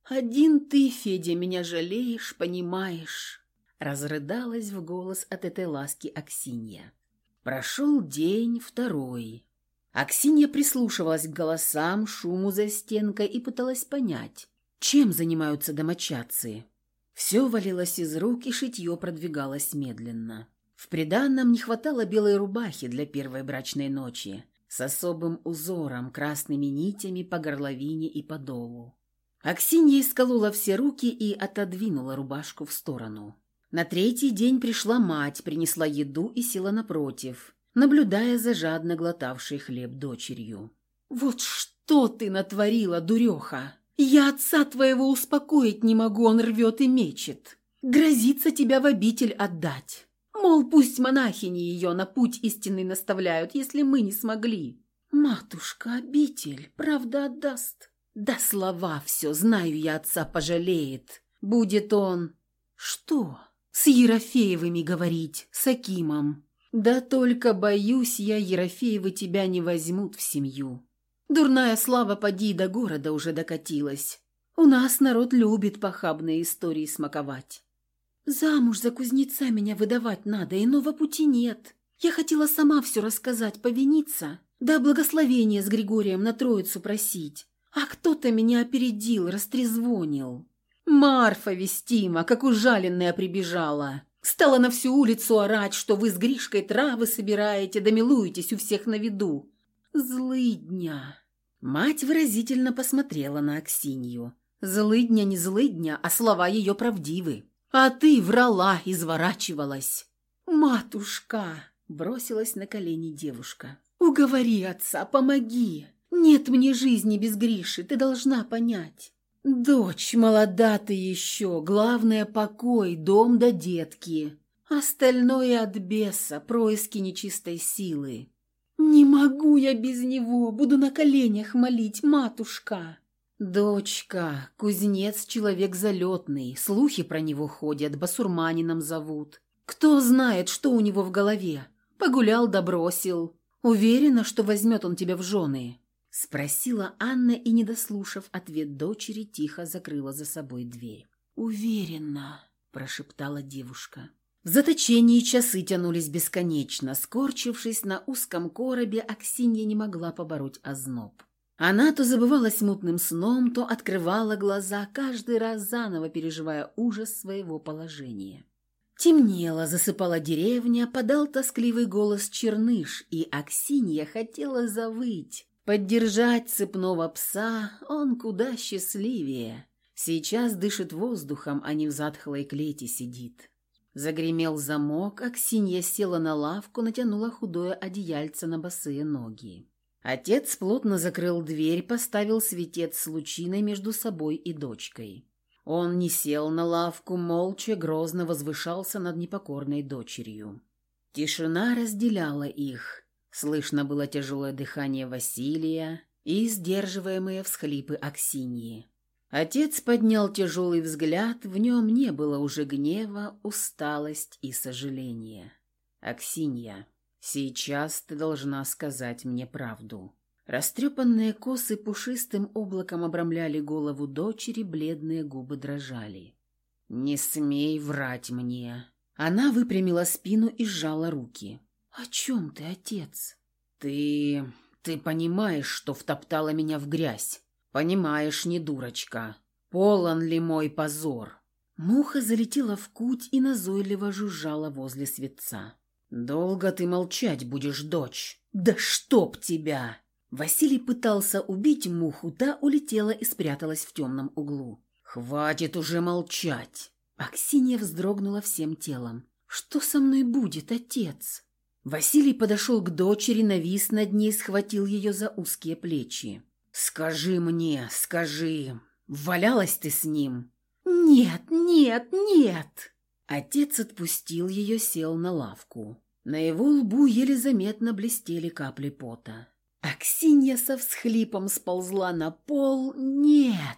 «Один ты, Федя, меня жалеешь, понимаешь?» Разрыдалась в голос от этой ласки Аксинья. Прошел день, второй. Аксинья прислушивалась к голосам, шуму за стенкой и пыталась понять, чем занимаются домочадцы. Все валилось из рук, и шитье продвигалось медленно. В приданном не хватало белой рубахи для первой брачной ночи с особым узором, красными нитями по горловине и по долу. Аксинья исколола все руки и отодвинула рубашку в сторону. На третий день пришла мать, принесла еду и села напротив, наблюдая за жадно глотавшей хлеб дочерью. «Вот что ты натворила, дуреха! Я отца твоего успокоить не могу, он рвет и мечет. Грозится тебя в обитель отдать. Мол, пусть монахини ее на путь истинный наставляют, если мы не смогли. Матушка, обитель, правда отдаст. Да слова все, знаю я, отца пожалеет. Будет он... Что? С Ерофеевыми говорить, с Акимом. Да только боюсь я, Ерофеевы тебя не возьмут в семью. Дурная слава поди до города уже докатилась. У нас народ любит похабные истории смаковать. Замуж за кузнеца меня выдавать надо, иного пути нет. Я хотела сама все рассказать, повиниться, да благословения с Григорием на Троицу просить. А кто-то меня опередил, растрезвонил. Марфа Вестима, как ужаленная, прибежала. Стала на всю улицу орать, что вы с Гришкой травы собираете, да милуетесь у всех на виду. Злыдня. Мать выразительно посмотрела на Аксинью. Злыдня не злыдня, а слова ее правдивы. А ты врала, изворачивалась. «Матушка!» – бросилась на колени девушка. «Уговори отца, помоги! Нет мне жизни без Гриши, ты должна понять. Дочь, молода ты еще, главное – покой, дом да детки. Остальное от беса, происки нечистой силы. «Не могу я без него, буду на коленях молить, матушка!» «Дочка, кузнец человек залетный, слухи про него ходят, басурманином зовут. Кто знает, что у него в голове? Погулял да бросил. Уверена, что возьмет он тебя в жены?» Спросила Анна и, не дослушав ответ дочери, тихо закрыла за собой дверь. «Уверена», – прошептала девушка. В заточении часы тянулись бесконечно. Скорчившись на узком коробе, Аксинья не могла побороть озноб. Она то забывалась мутным сном, то открывала глаза, каждый раз заново переживая ужас своего положения. Темнело, засыпала деревня, подал тоскливый голос черныш, и Аксинья хотела завыть, поддержать цепного пса, он куда счастливее. Сейчас дышит воздухом, а не в затхлой клете сидит. Загремел замок, Аксинья села на лавку, натянула худое одеяльце на босые ноги. Отец плотно закрыл дверь, поставил светец с лучиной между собой и дочкой. Он не сел на лавку, молча, грозно возвышался над непокорной дочерью. Тишина разделяла их. Слышно было тяжелое дыхание Василия и сдерживаемые всхлипы Аксиньи. Отец поднял тяжелый взгляд, в нем не было уже гнева, усталость и сожаления. «Аксинья, сейчас ты должна сказать мне правду». Растрепанные косы пушистым облаком обрамляли голову дочери, бледные губы дрожали. «Не смей врать мне!» Она выпрямила спину и сжала руки. «О чем ты, отец?» «Ты... ты понимаешь, что втоптала меня в грязь? «Понимаешь, не дурочка, полон ли мой позор?» Муха залетела в куть и назойливо жужжала возле светца. «Долго ты молчать будешь, дочь?» «Да чтоб тебя!» Василий пытался убить муху, та улетела и спряталась в темном углу. «Хватит уже молчать!» Аксинья вздрогнула всем телом. «Что со мной будет, отец?» Василий подошел к дочери, навис над ней, схватил ее за узкие плечи. «Скажи мне, скажи, валялась ты с ним?» «Нет, нет, нет!» Отец отпустил ее, сел на лавку. На его лбу еле заметно блестели капли пота. Аксинья со всхлипом сползла на пол. «Нет!»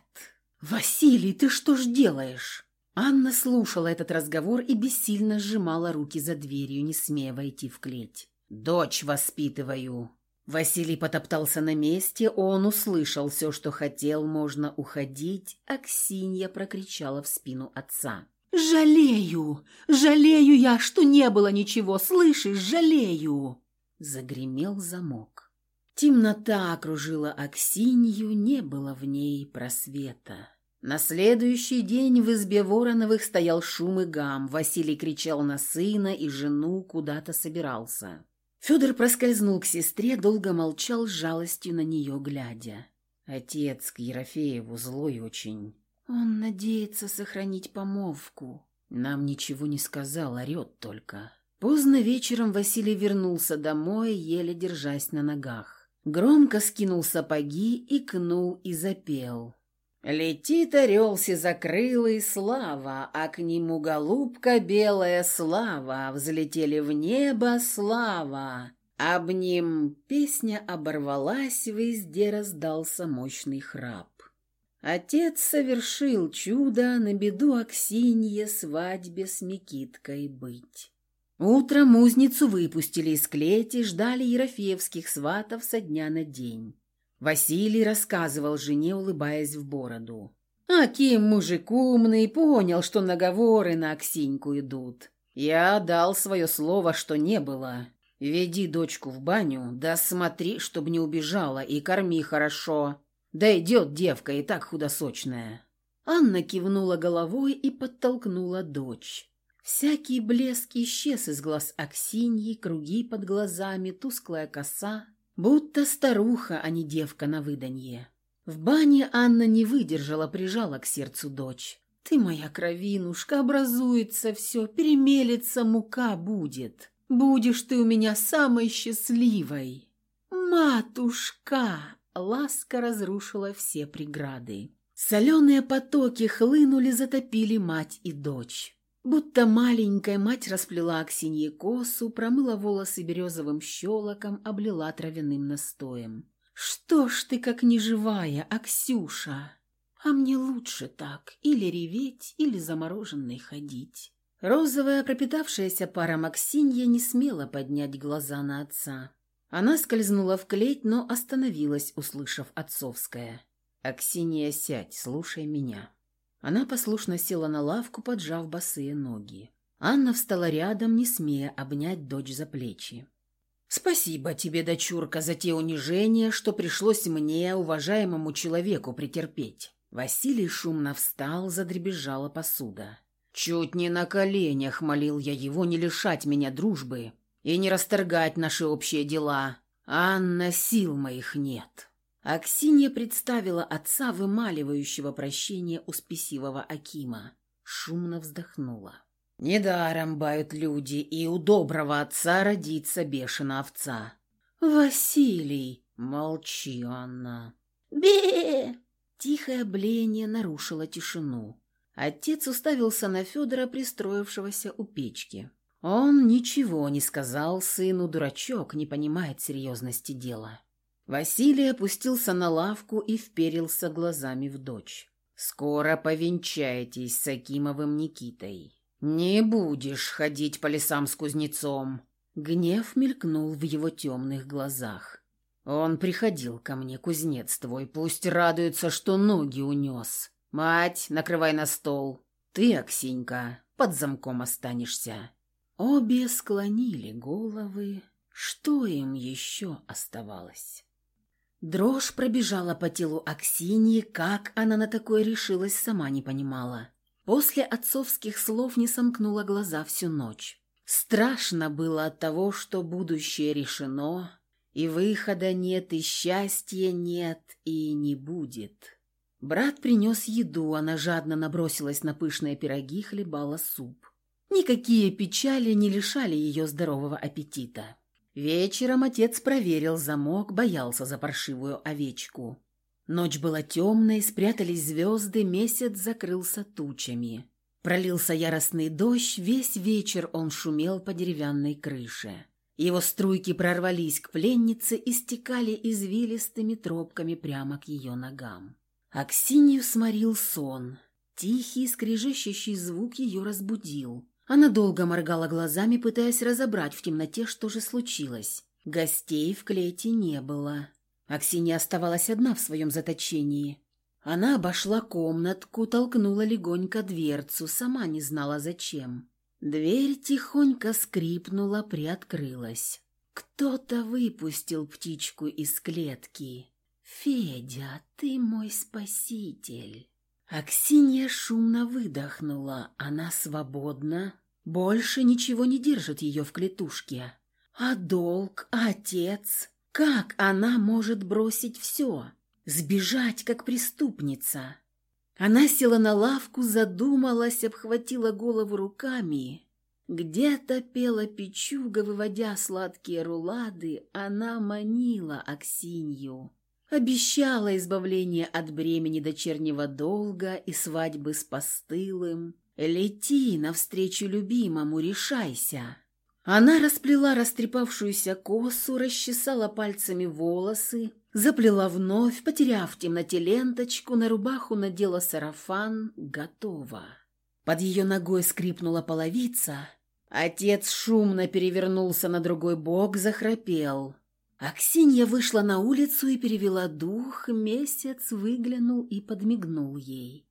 «Василий, ты что ж делаешь?» Анна слушала этот разговор и бессильно сжимала руки за дверью, не смея войти в клеть. «Дочь воспитываю», Василий потоптался на месте, он услышал все, что хотел, можно уходить, а Ксинья прокричала в спину отца. «Жалею! Жалею я, что не было ничего, слышишь, жалею!» Загремел замок. Темнота окружила Аксинью, не было в ней просвета. На следующий день в избе Вороновых стоял шум и гам. Василий кричал на сына и жену, куда-то собирался. Федор проскользнул к сестре, долго молчал с жалостью на нее глядя. Отец к Ерофееву злой очень. Он надеется сохранить помолвку. Нам ничего не сказал, орет только. Поздно вечером Василий вернулся домой, еле держась на ногах. Громко скинул сапоги, икнул и запел. Летит орел сизокрылый слава, а к нему голубка белая слава, взлетели в небо слава. Об ним песня оборвалась, везде раздался мощный храп. Отец совершил чудо на беду Аксинье свадьбе с Микиткой быть. Утром узницу выпустили из клети, ждали ерофеевских сватов со дня на день. Василий рассказывал жене, улыбаясь в бороду. Аким мужик умный, понял, что наговоры на Аксиньку идут. Я дал свое слово, что не было. Веди дочку в баню, да смотри, чтоб не убежала, и корми хорошо. Да идет девка и так худосочная». Анна кивнула головой и подтолкнула дочь. Всякий блеск исчез из глаз Аксиньи, круги под глазами, тусклая коса, будто старуха, а не девка на выданье. В бане Анна не выдержала, прижала к сердцу дочь. «Ты моя кровинушка, образуется все, перемелется, мука будет. Будешь ты у меня самой счастливой!» «Матушка!» — ласка разрушила все преграды. Соленые потоки хлынули, затопили мать и дочь. Будто маленькая мать расплела Аксинье косу, промыла волосы березовым щелоком, облила травяным настоем. «Что ж ты как неживая, Аксюша? А мне лучше так, или реветь, или замороженной ходить». Розовая, пропитавшаяся паром Аксинья не смела поднять глаза на отца. Она скользнула в клеть, но остановилась, услышав отцовское. «Аксинья, сядь, слушай меня». Она послушно села на лавку, поджав босые ноги. Анна встала рядом, не смея обнять дочь за плечи. «Спасибо тебе, дочурка, за те унижения, что пришлось мне, уважаемому человеку, претерпеть». Василий шумно встал, задребезжала посуда. «Чуть не на коленях молил я его не лишать меня дружбы и не расторгать наши общие дела. Анна, сил моих нет». Аксинья представила отца, вымаливающего прощение у спесивого Акима. Шумно вздохнула. Недаром бают люди, и у доброго отца родится бешеная овца. «Василий!» «Молчи, Анна!» «Бе!» Тихое бление нарушило тишину. Отец уставился на Федора, пристроившегося у печки. Он ничего не сказал сыну, дурачок, не понимает серьезности дела. Василий опустился на лавку и вперился глазами в дочь. «Скоро повенчаетесь с Акимовым Никитой. «Не будешь ходить по лесам с кузнецом!» Гнев мелькнул в его темных глазах. «Он приходил ко мне, кузнец твой, пусть радуется, что ноги унес. Мать, накрывай на стол. Ты, Аксинька, под замком останешься». Обе склонили головы. Что им еще оставалось? Дрожь пробежала по телу Аксиньи, как она на такое решилась, сама не понимала. После отцовских слов не сомкнула глаза всю ночь. Страшно было от того, что будущее решено, и выхода нет, и счастья нет, и не будет. Брат принес еду, она жадно набросилась на пышные пироги, хлебала суп. Никакие печали не лишали ее здорового аппетита. Вечером отец проверил замок, боялся за паршивую овечку. Ночь была темной, спрятались звезды, месяц закрылся тучами. Пролился яростный дождь, весь вечер он шумел по деревянной крыше. Его струйки прорвались к пленнице и стекали извилистыми тропками прямо к ее ногам. Аксинью сморил сон. Тихий, скрежещущий звук ее разбудил. Она долго моргала глазами, пытаясь разобрать в темноте, что же случилось. Гостей в клете не было. Аксинья оставалась одна в своем заточении. Она обошла комнатку, толкнула легонько дверцу, сама не знала зачем. Дверь тихонько скрипнула, приоткрылась. Кто-то выпустил птичку из клетки. «Федя, ты мой спаситель!» Аксинья шумно выдохнула. Она свободна. Больше ничего не держит ее в клетушке. А долг, отец... Как она может бросить все? Сбежать, как преступница? Она села на лавку, задумалась, обхватила голову руками. Где-то пела печуга, выводя сладкие рулады, она манила Аксинью. Обещала избавление от бремени дочернего долга и свадьбы с постылым. «Лети навстречу любимому, решайся!» Она расплела растрепавшуюся косу, расчесала пальцами волосы, заплела вновь, потеряв в темноте ленточку, на рубаху надела сарафан, готова. Под ее ногой скрипнула половица, Отец шумно перевернулся на другой бок, захрапел. Аксинья вышла на улицу и перевела дух, месяц выглянул и подмигнул ей.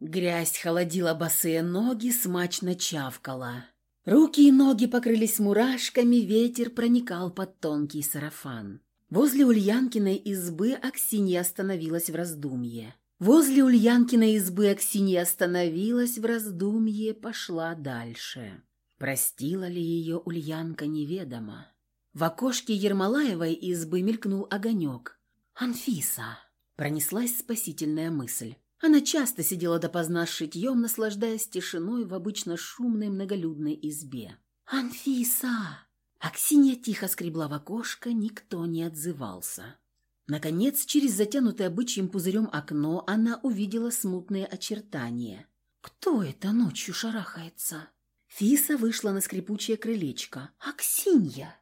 Грязь холодила босые ноги, смачно чавкала. Руки и ноги покрылись мурашками, ветер проникал под тонкий сарафан. Возле Ульянкиной избы Аксинья остановилась в раздумье. Возле Ульянкиной избы Аксинья остановилась в раздумье, пошла дальше. Простила ли ее Ульянка неведомо. В окошке Ермолаевой избы мелькнул огонек. «Анфиса!» – пронеслась спасительная мысль. Она часто сидела допоздна с шитьем, наслаждаясь тишиной в обычно шумной многолюдной избе. «Анфиса!» Аксинья тихо скребла в окошко, никто не отзывался. Наконец, через затянутое бычьим пузырем окно она увидела смутные очертания. «Кто это ночью шарахается?» Фиса вышла на скрипучее крылечко. «Аксинья!»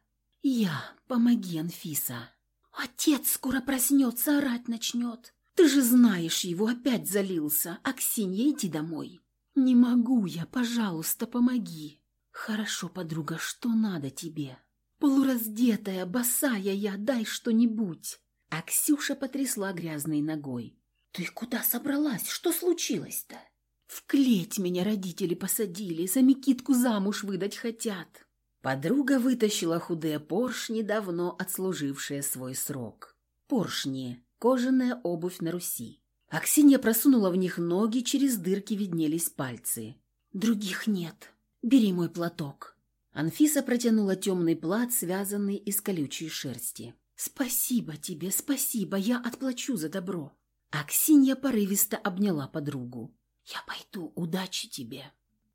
«Я! Помоги, Анфиса!» «Отец скоро проснется, орать начнет!» Ты же знаешь, его опять залился. Аксинья, иди домой. Не могу я, пожалуйста, помоги. Хорошо, подруга, что надо тебе? Полураздетая, босая я, дай что-нибудь. А Ксюша потрясла грязной ногой. Ты куда собралась? Что случилось-то? В клеть меня родители посадили, за Микитку замуж выдать хотят. Подруга вытащила худые поршни, давно отслужившие свой срок. Поршни Кожаная обувь на Руси. Аксинья просунула в них ноги, через дырки виднелись пальцы. «Других нет. Бери мой платок». Анфиса протянула темный плат, связанный из колючей шерсти. «Спасибо тебе, спасибо, я отплачу за добро». Аксинья порывисто обняла подругу. «Я пойду, удачи тебе».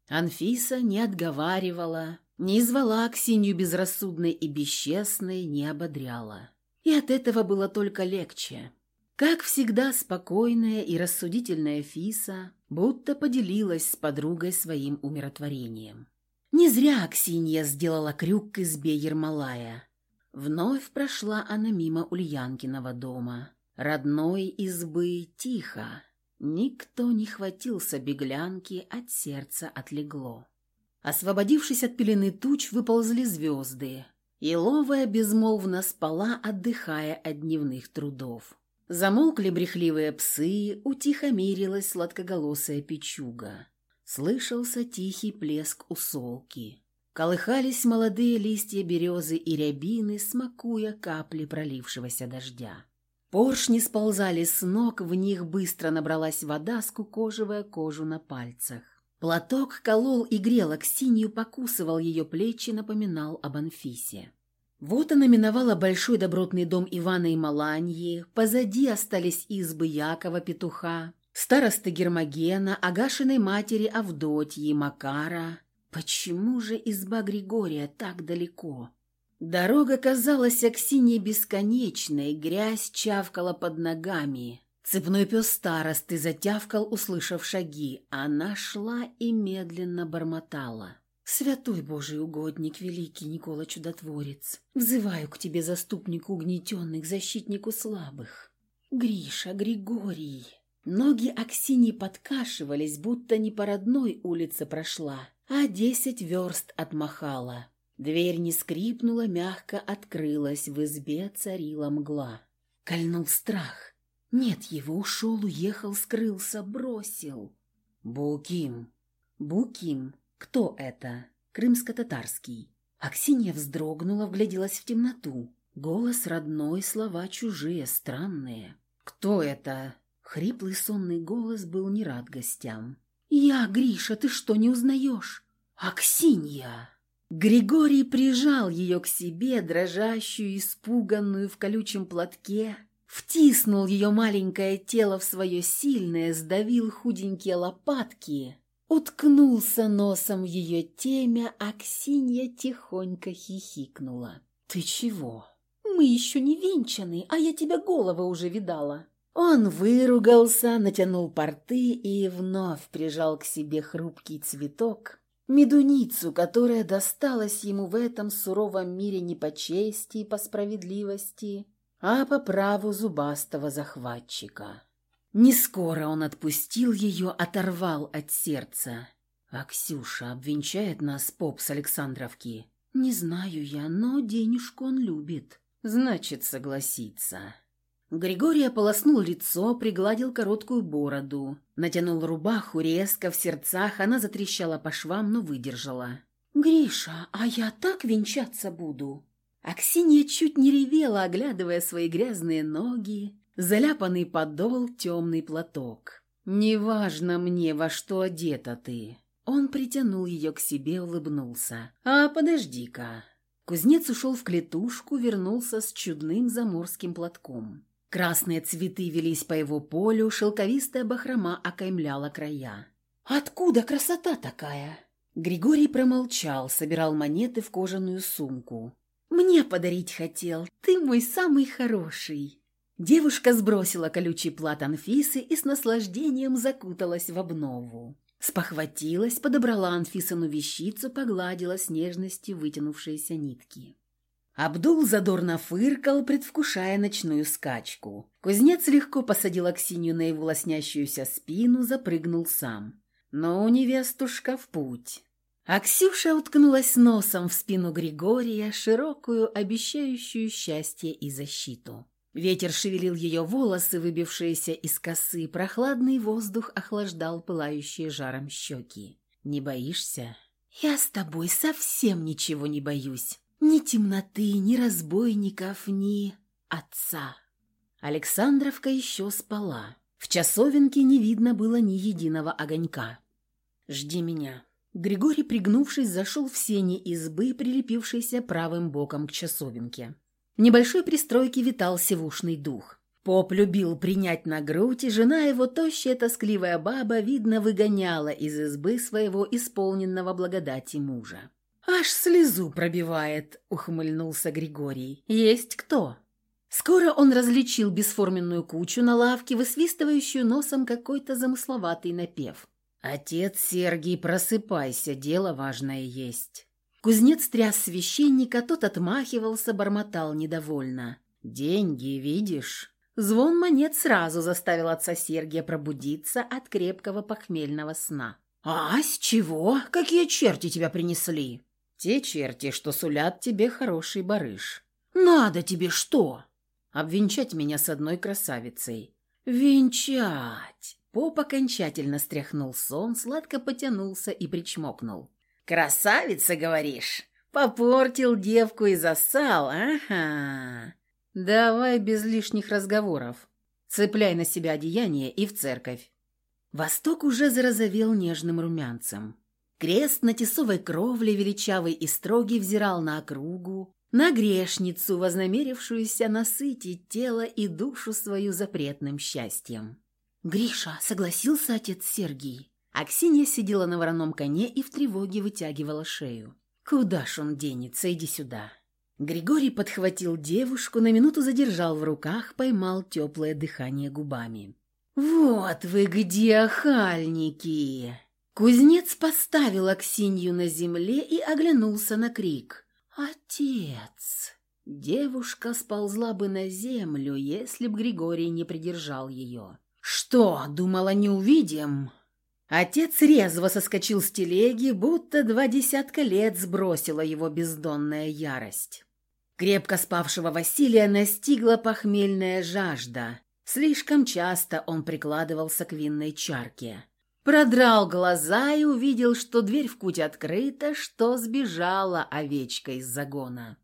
Анфиса не отговаривала, не звала Аксинью безрассудной и бесчестной, не ободряла и от этого было только легче. Как всегда, спокойная и рассудительная Фиса будто поделилась с подругой своим умиротворением. Не зря Аксинья сделала крюк к избе Ермолая. Вновь прошла она мимо Ульянкиного дома. Родной избы тихо. Никто не хватился беглянки, от сердца отлегло. Освободившись от пелены туч, выползли звезды, и ловая безмолвно спала, отдыхая от дневных трудов. Замолкли брехливые псы, утихомирилась сладкоголосая печуга. Слышался тихий плеск усолки. Колыхались молодые листья березы и рябины, смакуя капли пролившегося дождя. Поршни сползали с ног, в них быстро набралась вода, скукоживая кожу на пальцах. Платок колол и грел Аксинью, покусывал ее плечи, напоминал об Анфисе. Вот она миновала большой добротный дом Ивана и Маланьи, позади остались избы Якова Петуха, старосты Гермогена, Агашиной матери Авдотьи, Макара. Почему же изба Григория так далеко? Дорога казалась Аксинье бесконечной, грязь чавкала под ногами. Цепной пес старосты затявкал, услышав шаги. Она шла и медленно бормотала. «Святой Божий угодник, великий Никола Чудотворец, взываю к тебе, заступнику угнетенных, защитнику слабых. Гриша, Григорий!» Ноги Аксини подкашивались, будто не по родной улице прошла, а десять верст отмахала. Дверь не скрипнула, мягко открылась, в избе царила мгла. Кольнул страх. Нет его, ушел, уехал, скрылся, бросил. Буким. Буким. Кто это? Крымско-татарский. Аксинья вздрогнула, вгляделась в темноту. Голос родной, слова чужие, странные. «Кто это?» Хриплый сонный голос был не рад гостям. «Я, Гриша, ты что, не узнаешь?» «Аксинья!» Григорий прижал ее к себе, дрожащую, испуганную в колючем платке, втиснул ее маленькое тело в свое сильное, сдавил худенькие лопатки, уткнулся носом в ее темя, а Ксинья тихонько хихикнула. «Ты чего?» «Мы еще не венчаны, а я тебя головы уже видала». Он выругался, натянул порты и вновь прижал к себе хрупкий цветок, медуницу, которая досталась ему в этом суровом мире не по чести и по справедливости, а по праву зубастого захватчика. Не скоро он отпустил ее, оторвал от сердца. «А Ксюша обвенчает нас поп с Александровки?» «Не знаю я, но денежку он любит». «Значит, согласится». Григорий ополоснул лицо, пригладил короткую бороду, натянул рубаху резко, в сердцах она затрещала по швам, но выдержала. «Гриша, а я так венчаться буду?» Аксинья чуть не ревела, оглядывая свои грязные ноги, заляпанный подол, темный платок. «Неважно мне, во что одета ты». Он притянул ее к себе, улыбнулся. «А подожди-ка». Кузнец ушел в клетушку, вернулся с чудным заморским платком. Красные цветы велись по его полю, шелковистая бахрома окаймляла края. «Откуда красота такая?» Григорий промолчал, собирал монеты в кожаную сумку. «Мне подарить хотел. Ты мой самый хороший». Девушка сбросила колючий плат Анфисы и с наслаждением закуталась в обнову. Спохватилась, подобрала Анфисину вещицу, погладила с нежностью вытянувшиеся нитки. Абдул задорно фыркал, предвкушая ночную скачку. Кузнец легко посадил Аксинью на его лоснящуюся спину, запрыгнул сам. Но у невестушка в путь. А Ксюша уткнулась носом в спину Григория, широкую, обещающую счастье и защиту. Ветер шевелил ее волосы, выбившиеся из косы, прохладный воздух охлаждал пылающие жаром щеки. «Не боишься?» «Я с тобой совсем ничего не боюсь», ни темноты, ни разбойников, ни отца. Александровка еще спала. В часовенке не видно было ни единого огонька. «Жди меня». Григорий, пригнувшись, зашел в сени избы, прилепившейся правым боком к часовенке. В небольшой пристройке витал севушный дух. Поп любил принять на грудь, и жена его, тощая тоскливая баба, видно, выгоняла из избы своего исполненного благодати мужа. «Аж слезу пробивает», — ухмыльнулся Григорий. «Есть кто?» Скоро он различил бесформенную кучу на лавке, высвистывающую носом какой-то замысловатый напев. «Отец Сергий, просыпайся, дело важное есть». Кузнец тряс священника, тот отмахивался, бормотал недовольно. «Деньги, видишь?» Звон монет сразу заставил отца Сергия пробудиться от крепкого похмельного сна. «А, с чего? Какие черти тебя принесли?» Те черти, что сулят тебе хороший барыш. Надо тебе что? Обвенчать меня с одной красавицей. Венчать! Поп окончательно стряхнул сон, сладко потянулся и причмокнул. «Красавица, говоришь? Попортил девку и засал, ага!» «Давай без лишних разговоров. Цепляй на себя одеяние и в церковь». Восток уже зарозовел нежным румянцем. Крест на тесовой кровле, величавый и строгий, взирал на округу, на грешницу, вознамерившуюся насытить тело и душу свою запретным счастьем. «Гриша, согласился отец Сергий?» Аксинья сидела на вороном коне и в тревоге вытягивала шею. «Куда ж он денется? Иди сюда». Григорий подхватил девушку, на минуту задержал в руках, поймал теплое дыхание губами. «Вот вы где, охальники!» Кузнец поставил Аксинью на земле и оглянулся на крик. «Отец!» Девушка сползла бы на землю, если б Григорий не придержал ее. «Что, думала, не увидим?» Отец резво соскочил с телеги, будто два десятка лет сбросила его бездонная ярость. Крепко спавшего Василия настигла похмельная жажда. Слишком часто он прикладывался к винной чарке. Продрал глаза и увидел, что дверь в куть открыта, что сбежала овечка из загона.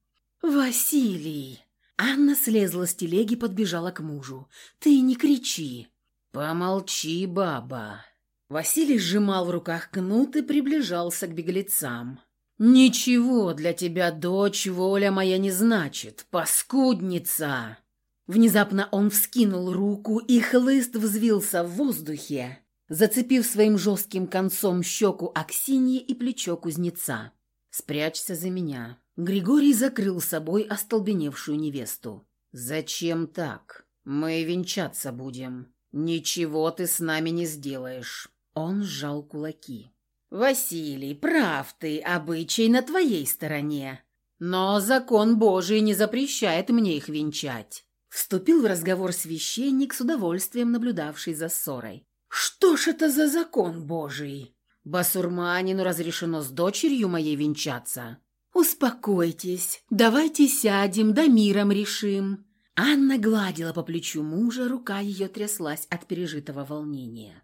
«Василий!» Анна слезла с телеги, подбежала к мужу. «Ты не кричи!» «Помолчи, баба!» Василий сжимал в руках кнут и приближался к беглецам. «Ничего для тебя, дочь, воля моя не значит, паскудница!» Внезапно он вскинул руку, и хлыст взвился в воздухе, зацепив своим жестким концом щеку Аксиньи и плечо кузнеца. «Спрячься за меня». Григорий закрыл собой остолбеневшую невесту. «Зачем так? Мы венчаться будем. Ничего ты с нами не сделаешь». Он сжал кулаки. «Василий, прав ты, обычай на твоей стороне. Но закон Божий не запрещает мне их венчать». Вступил в разговор священник, с удовольствием наблюдавший за ссорой. «Что ж это за закон Божий?» Басурманину разрешено с дочерью моей венчаться». «Успокойтесь, давайте сядем, да миром решим». Анна гладила по плечу мужа, рука ее тряслась от пережитого волнения.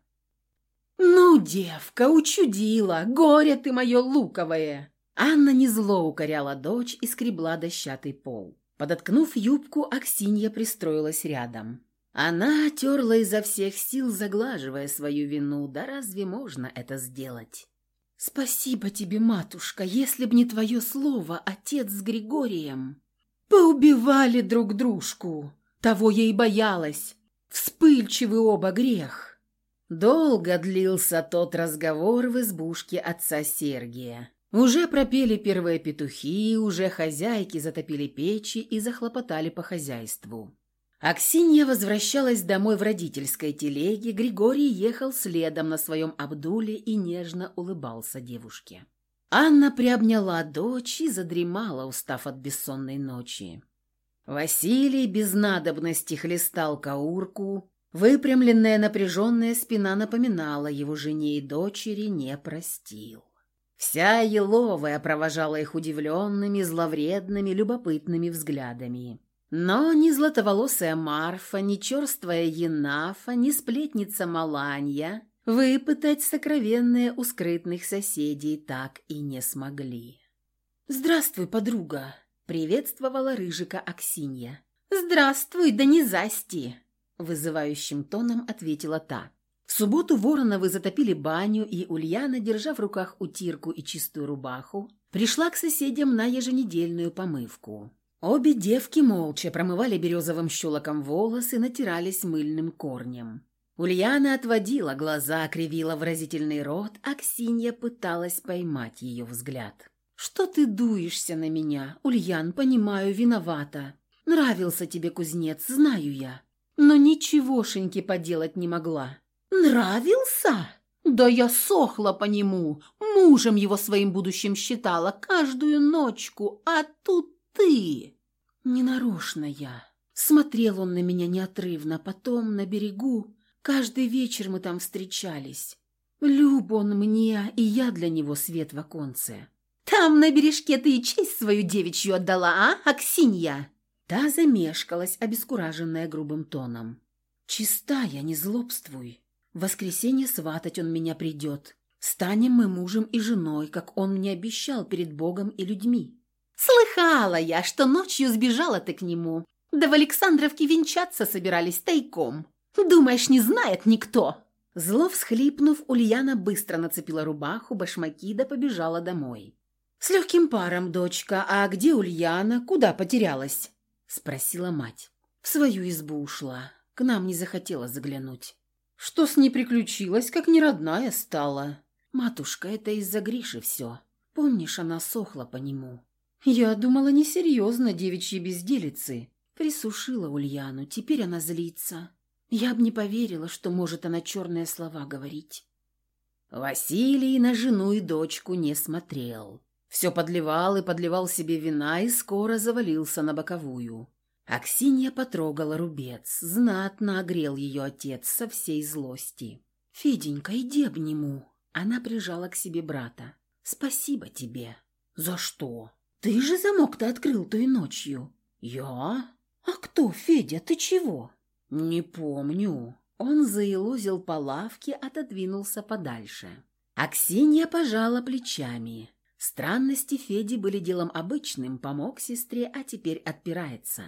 «Ну, девка, учудила, горе ты мое луковое!» Анна не зло укоряла дочь и скребла дощатый пол. Подоткнув юбку, Аксинья пристроилась рядом. Она терла изо всех сил, заглаживая свою вину. Да разве можно это сделать? «Спасибо тебе, матушка, если б не твое слово, отец с Григорием. Поубивали друг дружку, того и боялась. Вспыльчивый оба грех». Долго длился тот разговор в избушке отца Сергия. Уже пропели первые петухи, уже хозяйки затопили печи и захлопотали по хозяйству. Аксинья возвращалась домой в родительской телеге, Григорий ехал следом на своем Абдуле и нежно улыбался девушке. Анна приобняла дочь и задремала, устав от бессонной ночи. Василий без надобности хлестал каурку, выпрямленная напряженная спина напоминала его жене и дочери не простил. Вся еловая провожала их удивленными, зловредными, любопытными взглядами. Но ни златоволосая Марфа, ни черствая Енафа, ни сплетница Маланья выпытать сокровенное у скрытных соседей так и не смогли. «Здравствуй, подруга!» — приветствовала Рыжика Аксинья. «Здравствуй, да не засти!» — вызывающим тоном ответила та. В субботу Вороновы затопили баню, и Ульяна, держа в руках утирку и чистую рубаху, пришла к соседям на еженедельную помывку. Обе девки молча промывали березовым щелоком волосы, натирались мыльным корнем. Ульяна отводила глаза, кривила выразительный рот, а Ксинья пыталась поймать ее взгляд. «Что ты дуешься на меня? Ульян, понимаю, виновата. Нравился тебе кузнец, знаю я. Но ничегошеньки поделать не могла. «Нравился? Да я сохла по нему, мужем его своим будущим считала каждую ночку, а тут ты!» «Ненарочно я». Смотрел он на меня неотрывно, потом на берегу. Каждый вечер мы там встречались. Люб он мне, и я для него свет в оконце. «Там на бережке ты и честь свою девичью отдала, а, Аксинья?» Та замешкалась, обескураженная грубым тоном. «Чистая, не злобствуй. В воскресенье сватать он меня придет. Станем мы мужем и женой, как он мне обещал перед Богом и людьми». «Слыхала я, что ночью сбежала ты к нему. Да в Александровке венчаться собирались тайком. Думаешь, не знает никто?» Зло всхлипнув, Ульяна быстро нацепила рубаху, башмаки да побежала домой. «С легким паром, дочка. А где Ульяна? Куда потерялась?» – спросила мать. «В свою избу ушла. К нам не захотела заглянуть». Что с ней приключилось, как неродная стала? Матушка, это из-за Гриши все. Помнишь, она сохла по нему. Я думала, несерьезно девичьи безделицы. Присушила Ульяну, теперь она злится. Я б не поверила, что может она черные слова говорить. Василий на жену и дочку не смотрел. Все подливал и подливал себе вина и скоро завалился на боковую. Аксинья потрогала рубец, знатно огрел ее отец со всей злости. «Феденька, иди обниму». Она прижала к себе брата. «Спасибо тебе». «За что?» «Ты же замок-то открыл той ночью». «Я?» «А кто, Федя, ты чего?» «Не помню». Он заилозил по лавке, отодвинулся подальше. Аксинья пожала плечами. Странности Феди были делом обычным, помог сестре, а теперь отпирается.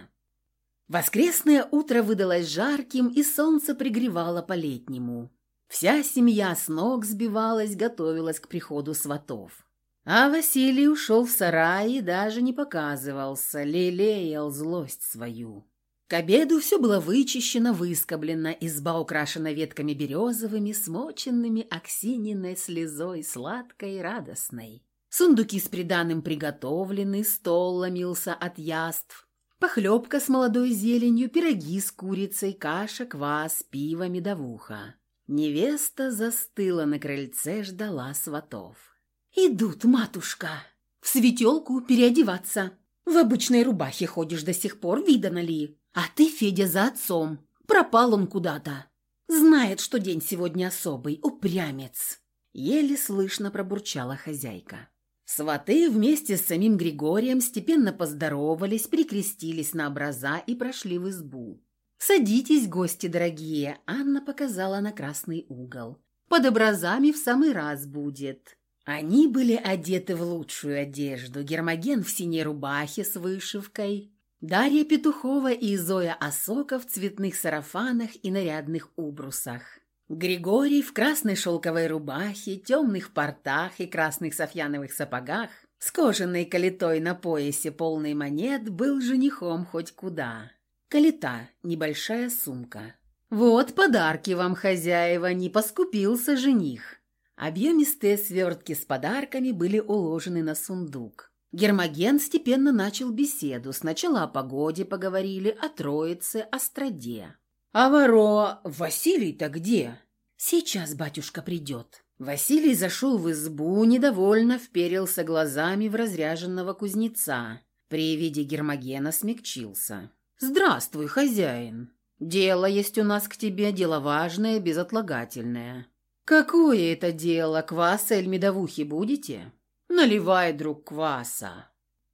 Воскресное утро выдалось жарким, и солнце пригревало по-летнему. Вся семья с ног сбивалась, готовилась к приходу сватов. А Василий ушел в сарай и даже не показывался, лелеял злость свою. К обеду все было вычищено, выскоблено, изба украшена ветками березовыми, смоченными оксининой слезой, сладкой и радостной. Сундуки с приданым приготовлены, стол ломился от яств, Похлебка с молодой зеленью, пироги с курицей, каша, квас, пиво, медовуха. Невеста застыла на крыльце, ждала сватов. «Идут, матушка! В светелку переодеваться. В обычной рубахе ходишь до сих пор, видано ли? А ты, Федя, за отцом. Пропал он куда-то. Знает, что день сегодня особый, упрямец». еле слышно пробурчала хозяйка. Сваты вместе с самим Григорием степенно поздоровались, перекрестились на образа и прошли в избу. «Садитесь, гости дорогие!» Анна показала на красный угол. «Под образами в самый раз будет». Они были одеты в лучшую одежду. Гермоген в синей рубахе с вышивкой, Дарья Петухова и Зоя Осока в цветных сарафанах и нарядных убрусах. Григорий в красной шелковой рубахе, темных портах и красных софьяновых сапогах, с кожаной калитой на поясе полный монет, был женихом хоть куда. Калита – небольшая сумка. «Вот подарки вам, хозяева, не поскупился жених». Объемистые свертки с подарками были уложены на сундук. Гермоген степенно начал беседу. Сначала о погоде поговорили, о троице, о страде. «А воро... Василий-то где?» «Сейчас батюшка придет». Василий зашел в избу, недовольно вперился глазами в разряженного кузнеца. При виде Гермогена смягчился. «Здравствуй, хозяин. Дело есть у нас к тебе, дело важное, безотлагательное». «Какое это дело? Кваса или медовухи будете?» «Наливай, друг, кваса.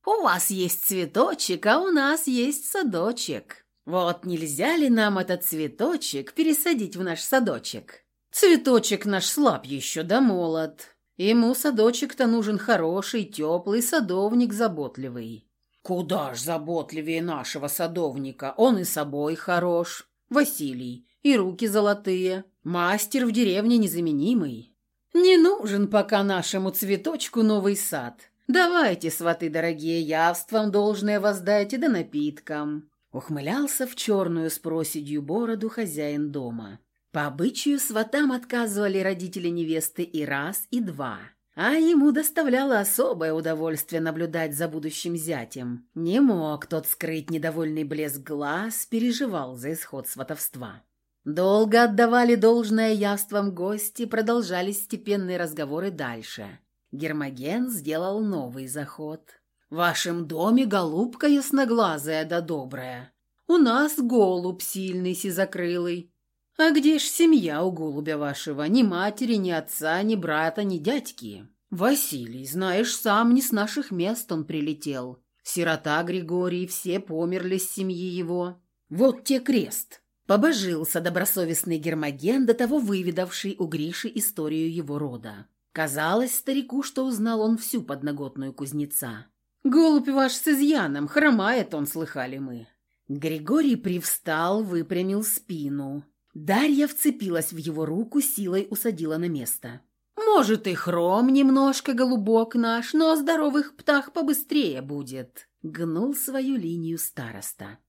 У вас есть цветочек, а у нас есть садочек. Вот нельзя ли нам этот цветочек пересадить в наш садочек? Цветочек наш слаб еще да молод. Ему садочек-то нужен хороший, теплый садовник заботливый». «Куда ж заботливее нашего садовника? Он и собой хорош. Василий, и руки золотые. Мастер в деревне незаменимый». Не нужен пока нашему цветочку новый сад. Давайте, сваты дорогие, явствам должное воздайте да напиткам. Ухмылялся в черную с проседью бороду хозяин дома. По обычаю сватам отказывали родители невесты и раз, и два. А ему доставляло особое удовольствие наблюдать за будущим зятем. Не мог тот скрыть недовольный блеск глаз, переживал за исход сватовства. Долго отдавали должное явствам гости, продолжались степенные разговоры дальше. Гермоген сделал новый заход. «В вашем доме голубка ясноглазая да добрая. У нас голубь сильный сизокрылый. А где ж семья у голубя вашего? Ни матери, ни отца, ни брата, ни дядьки. Василий, знаешь, сам не с наших мест он прилетел. Сирота Григорий, все померли с семьи его. Вот те крест». Побожился добросовестный Гермоген, до того выведавший у Гриши историю его рода. Казалось старику, что узнал он всю подноготную кузнеца. «Голубь ваш с изъяном, хромает он, слыхали мы». Григорий привстал, выпрямил спину. Дарья вцепилась в его руку, силой усадила на место. «Может, и хром немножко, голубок наш, но здоровых птах побыстрее будет», — гнул свою линию староста.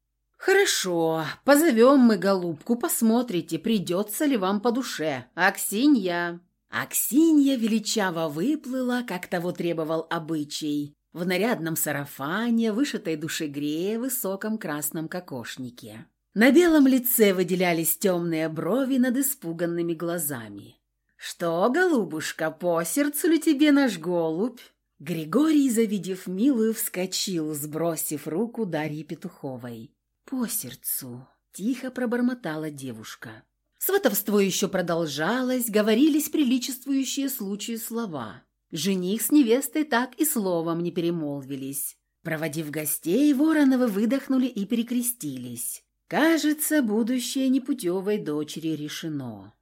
«Хорошо, позовем мы голубку, посмотрите, придется ли вам по душе. Аксинья!» Аксинья величаво выплыла, как того требовал обычай, в нарядном сарафане, вышитой душегрее, высоком красном кокошнике. На белом лице выделялись темные брови над испуганными глазами. «Что, голубушка, по сердцу ли тебе наш голубь?» Григорий, завидев милую, вскочил, сбросив руку Дарьи Петуховой. «По сердцу», — тихо пробормотала девушка. Сватовство еще продолжалось, говорились приличествующие случаю слова. Жених с невестой так и словом не перемолвились. Проводив гостей, Вороновы выдохнули и перекрестились. Кажется, будущее непутевой дочери решено.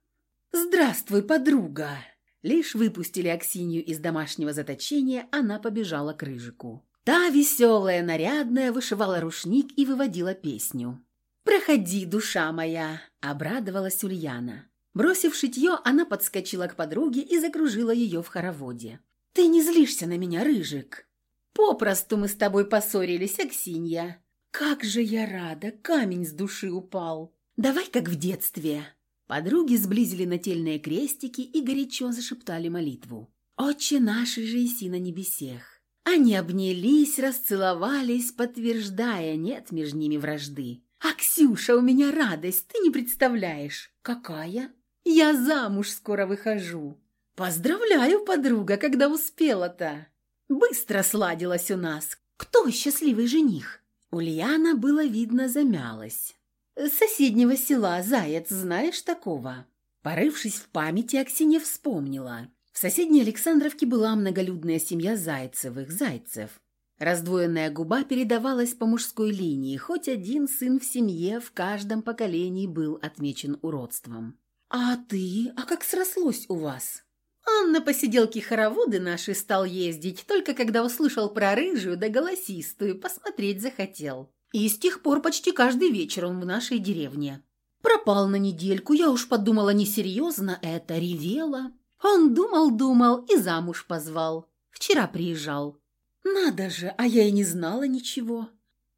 «Здравствуй, подруга!» Лишь выпустили Аксинью из домашнего заточения, она побежала к Рыжику. Та, веселая, нарядная, вышивала рушник и выводила песню. «Проходи, душа моя!» – обрадовалась Ульяна. Бросив шитье, она подскочила к подруге и закружила ее в хороводе. «Ты не злишься на меня, Рыжик?» «Попросту мы с тобой поссорились, Аксинья». «Как же я рада! Камень с души упал!» «Давай как в детстве!» Подруги сблизили нательные крестики и горячо зашептали молитву. «Отче наш же и на небесех, они обнялись, расцеловались, подтверждая, нет между ними вражды. «А, Ксюша, у меня радость, ты не представляешь!» «Какая?» «Я замуж скоро выхожу!» «Поздравляю, подруга, когда успела-то!» «Быстро сладилась у нас! Кто счастливый жених?» Ульяна, было видно, замялась. «С соседнего села, Заяц, знаешь такого?» Порывшись в памяти, Аксинья вспомнила. В соседней Александровке была многолюдная семья Зайцевых, Зайцев. Раздвоенная губа передавалась по мужской линии, хоть один сын в семье в каждом поколении был отмечен уродством. «А ты? А как срослось у вас?» Он на посиделке хороводы наши стал ездить, только когда услышал про рыжую да голосистую, посмотреть захотел. И с тех пор почти каждый вечер он в нашей деревне. Пропал на недельку, я уж подумала, несерьезно это, ревела. Он думал-думал и замуж позвал. Вчера приезжал. Надо же, а я и не знала ничего.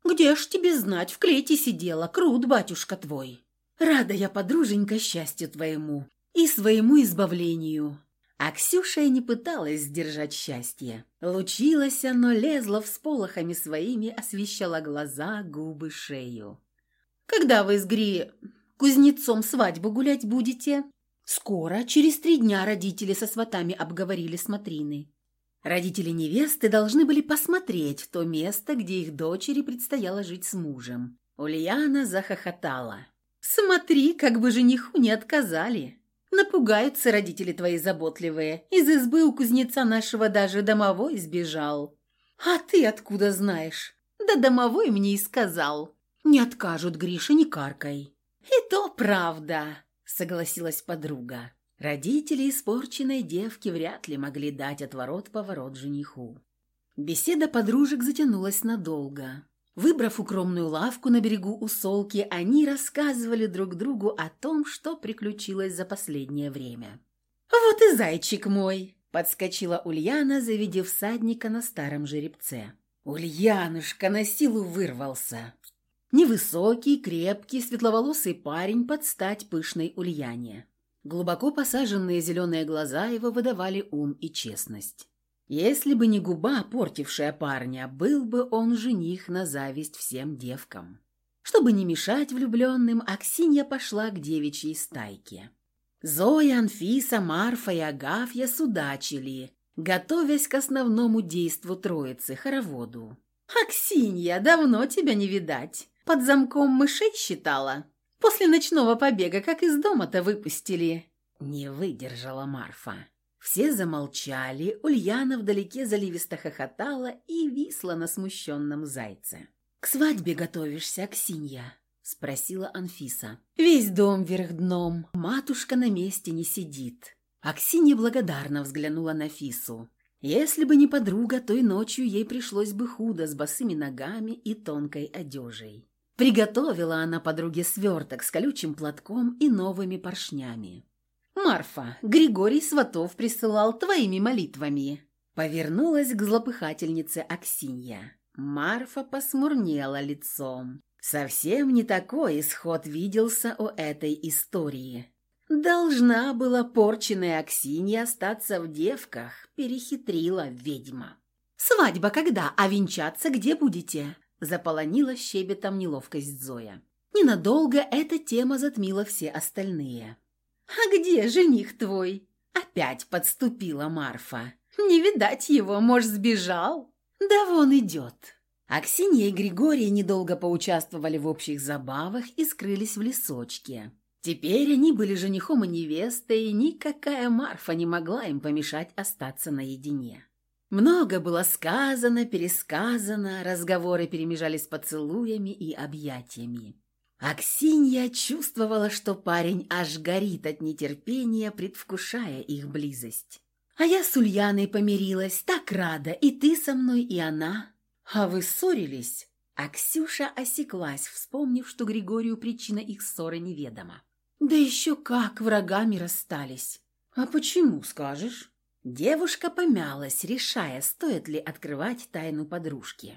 Где ж тебе знать, в клете сидела, крут батюшка твой. Рада я, подруженька, счастью твоему и своему избавлению. А Ксюша и не пыталась сдержать счастье. Лучилось оно, лезло всполохами своими, освещало глаза, губы, шею. «Когда вы с Гри... кузнецом свадьбу гулять будете?» «Скоро, через три дня родители со сватами обговорили смотрины. Родители невесты должны были посмотреть то место, где их дочери предстояло жить с мужем. Ульяна захохотала. «Смотри, как бы жениху не отказали!» Напугаются родители твои заботливые. Из избы у кузнеца нашего даже домовой сбежал. А ты откуда знаешь? Да домовой мне и сказал. Не откажут, Гриша, не каркай. И то правда, согласилась подруга. Родители испорченной девки вряд ли могли дать отворот-поворот жениху. Беседа подружек затянулась надолго. Выбрав укромную лавку на берегу Усолки, они рассказывали друг другу о том, что приключилось за последнее время. «Вот и зайчик мой!» – подскочила Ульяна, завидев всадника на старом жеребце. Ульянушка на силу вырвался. Невысокий, крепкий, светловолосый парень под стать пышной Ульяне. Глубоко посаженные зеленые глаза его выдавали ум и честность. Если бы не губа, портившая парня, был бы он жених на зависть всем девкам. Чтобы не мешать влюбленным, Аксинья пошла к девичьей стайке. Зоя, Анфиса, Марфа и Агафья судачили, готовясь к основному действу троицы, хороводу. «Аксинья, давно тебя не видать. Под замком мышей считала. После ночного побега как из дома-то выпустили?» Не выдержала Марфа. Все замолчали, Ульяна вдалеке заливисто хохотала и висла на смущенном зайце. «К свадьбе готовишься, Аксинья?» — спросила Анфиса. «Весь дом вверх дном, матушка на месте не сидит». Аксинья благодарно взглянула на Фису. Если бы не подруга, то и ночью ей пришлось бы худо с босыми ногами и тонкой одежей. Приготовила она подруге сверток с колючим платком и новыми поршнями. «Марфа, Григорий Сватов присылал твоими молитвами». Повернулась к злопыхательнице Аксинья. Марфа посмурнела лицом. Совсем не такой исход виделся у этой истории. Должна была порченная Аксинья остаться в девках, перехитрила ведьма. «Свадьба когда, а венчаться где будете?» Заполонила щебетом неловкость Зоя. Ненадолго эта тема затмила все остальные. «А где жених твой?» Опять подступила Марфа. «Не видать его, может, сбежал?» «Да вон идет». Аксинья и Григорий недолго поучаствовали в общих забавах и скрылись в лесочке. Теперь они были женихом и невестой, и никакая Марфа не могла им помешать остаться наедине. Много было сказано, пересказано, разговоры перемежались поцелуями и объятиями. Аксинья чувствовала, что парень аж горит от нетерпения, предвкушая их близость. «А я с Ульяной помирилась, так рада, и ты со мной, и она. А вы ссорились?» А Ксюша осеклась, вспомнив, что Григорию причина их ссоры неведома. «Да еще как врагами расстались!» «А почему, скажешь?» Девушка помялась, решая, стоит ли открывать тайну подружки.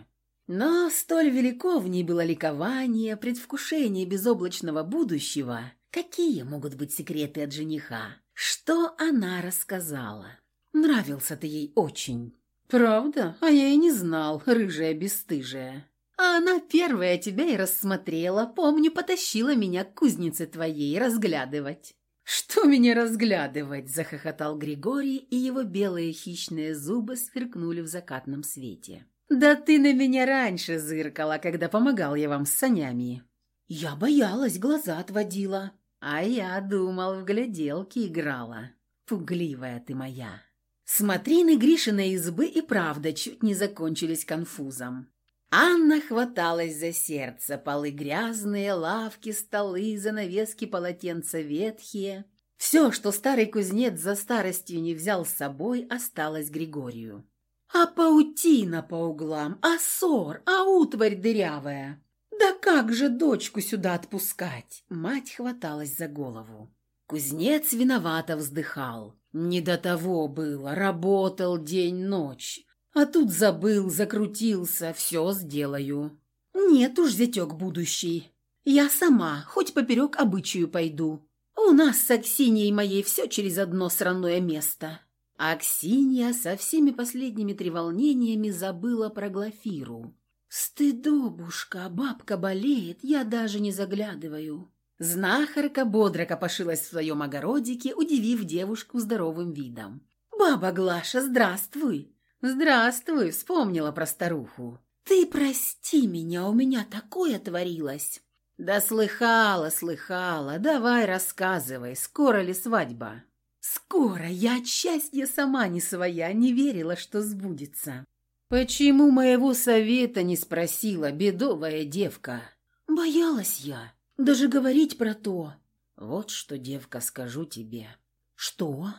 Но столь велико в ней было ликование, предвкушение безоблачного будущего. Какие могут быть секреты от жениха? Что она рассказала? Нравился ты ей очень. Правда? А я и не знал, рыжая бесстыжая. А она первая тебя и рассмотрела, помню, потащила меня к кузнице твоей разглядывать. «Что меня разглядывать?» – захохотал Григорий, и его белые хищные зубы сверкнули в закатном свете. «Да ты на меня раньше зыркала, когда помогал я вам с санями». «Я боялась, глаза отводила». «А я думал, в гляделки играла. Пугливая ты моя». Смотрины Гришиной избы и правда чуть не закончились конфузом. Анна хваталась за сердце, полы грязные, лавки, столы, занавески, полотенца ветхие. Все, что старый кузнец за старостью не взял с собой, осталось Григорию. А паутина по углам, а ссор, а утварь дырявая. Да как же дочку сюда отпускать? Мать хваталась за голову. Кузнец виновато вздыхал. Не до того было, работал день-ночь. А тут забыл, закрутился, все сделаю. Нет уж, зятек будущий. Я сама, хоть поперек обычаю пойду. У нас с Аксиньей моей все через одно сранное место. Аксинья со всеми последними треволнениями забыла про Глафиру. «Стыдобушка, бабка болеет, я даже не заглядываю». Знахарка бодро копошилась в своем огородике, удивив девушку здоровым видом. «Баба Глаша, здравствуй!» «Здравствуй!» — вспомнила про старуху. «Ты прости меня, у меня такое творилось!» «Да слыхала, слыхала. Давай рассказывай, скоро ли свадьба?» «Скоро. Я от счастья сама не своя, не верила, что сбудется». «Почему моего совета не спросила, бедовая девка?» «Боялась я. Даже говорить про то. Вот что, девка, скажу тебе. Что?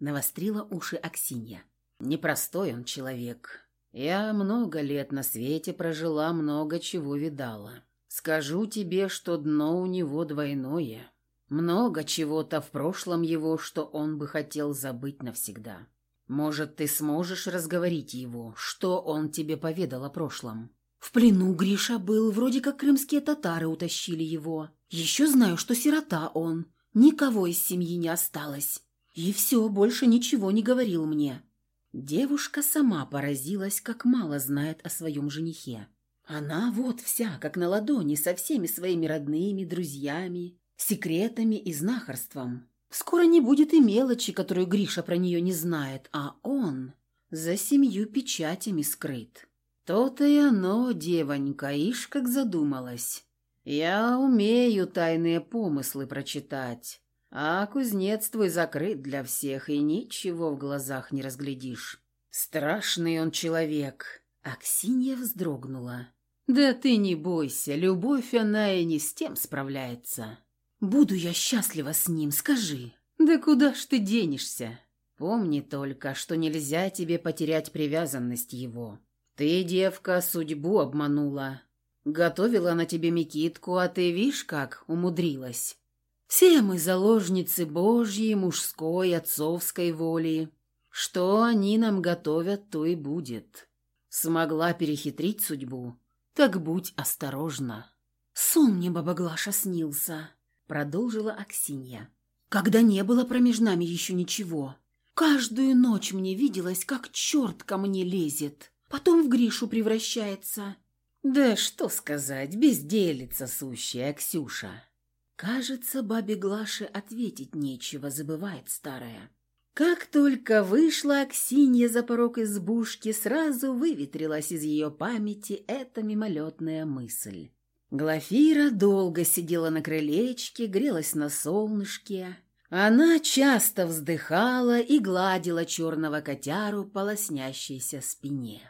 Навострила уши Аксинья. Непростой он человек. Я много лет на свете прожила, много чего видала. Скажу тебе, что дно у него двойное. Много чего-то в прошлом его, что он бы хотел забыть навсегда. Может, ты сможешь разговорить его, что он тебе поведал о прошлом? В плену Гриша был, вроде как крымские татары утащили его. Еще знаю, что сирота он. Никого из семьи не осталось. И все, больше ничего не говорил мне. Девушка сама поразилась, как мало знает о своем женихе. Она вот вся, как на ладони, со всеми своими родными, друзьями, секретами и знахарством. Скоро не будет и мелочи, которую Гриша про нее не знает, а он за семью печатями скрыт. То-то и оно, девонька, ишь как задумалась. Я умею тайные помыслы прочитать, а кузнец твой закрыт для всех, и ничего в глазах не разглядишь. Страшный он человек. Аксинья вздрогнула. Да ты не бойся, любовь она и не с тем справляется. Буду я счастлива с ним, скажи. Да куда ж ты денешься? Помни только, что нельзя тебе потерять привязанность его. «Ты, девка, судьбу обманула. Готовила на тебе Микитку, а ты, видишь, как умудрилась. Все мы заложницы Божьей, мужской, отцовской воли. Что они нам готовят, то и будет. Смогла перехитрить судьбу, так будь осторожна». «Сон мне, баба Глаша, снился», — продолжила Аксинья. «Когда не было промеж нами еще ничего. Каждую ночь мне виделось, как черт ко мне лезет» потом в Гришу превращается. Да что сказать, безделица сущая Ксюша. Кажется, бабе Глаше ответить нечего, забывает старая. Как только вышла Аксинья за порог избушки, сразу выветрилась из ее памяти эта мимолетная мысль. Глафира долго сидела на крылечке, грелась на солнышке. Она часто вздыхала и гладила черного котяру по лоснящейся спине.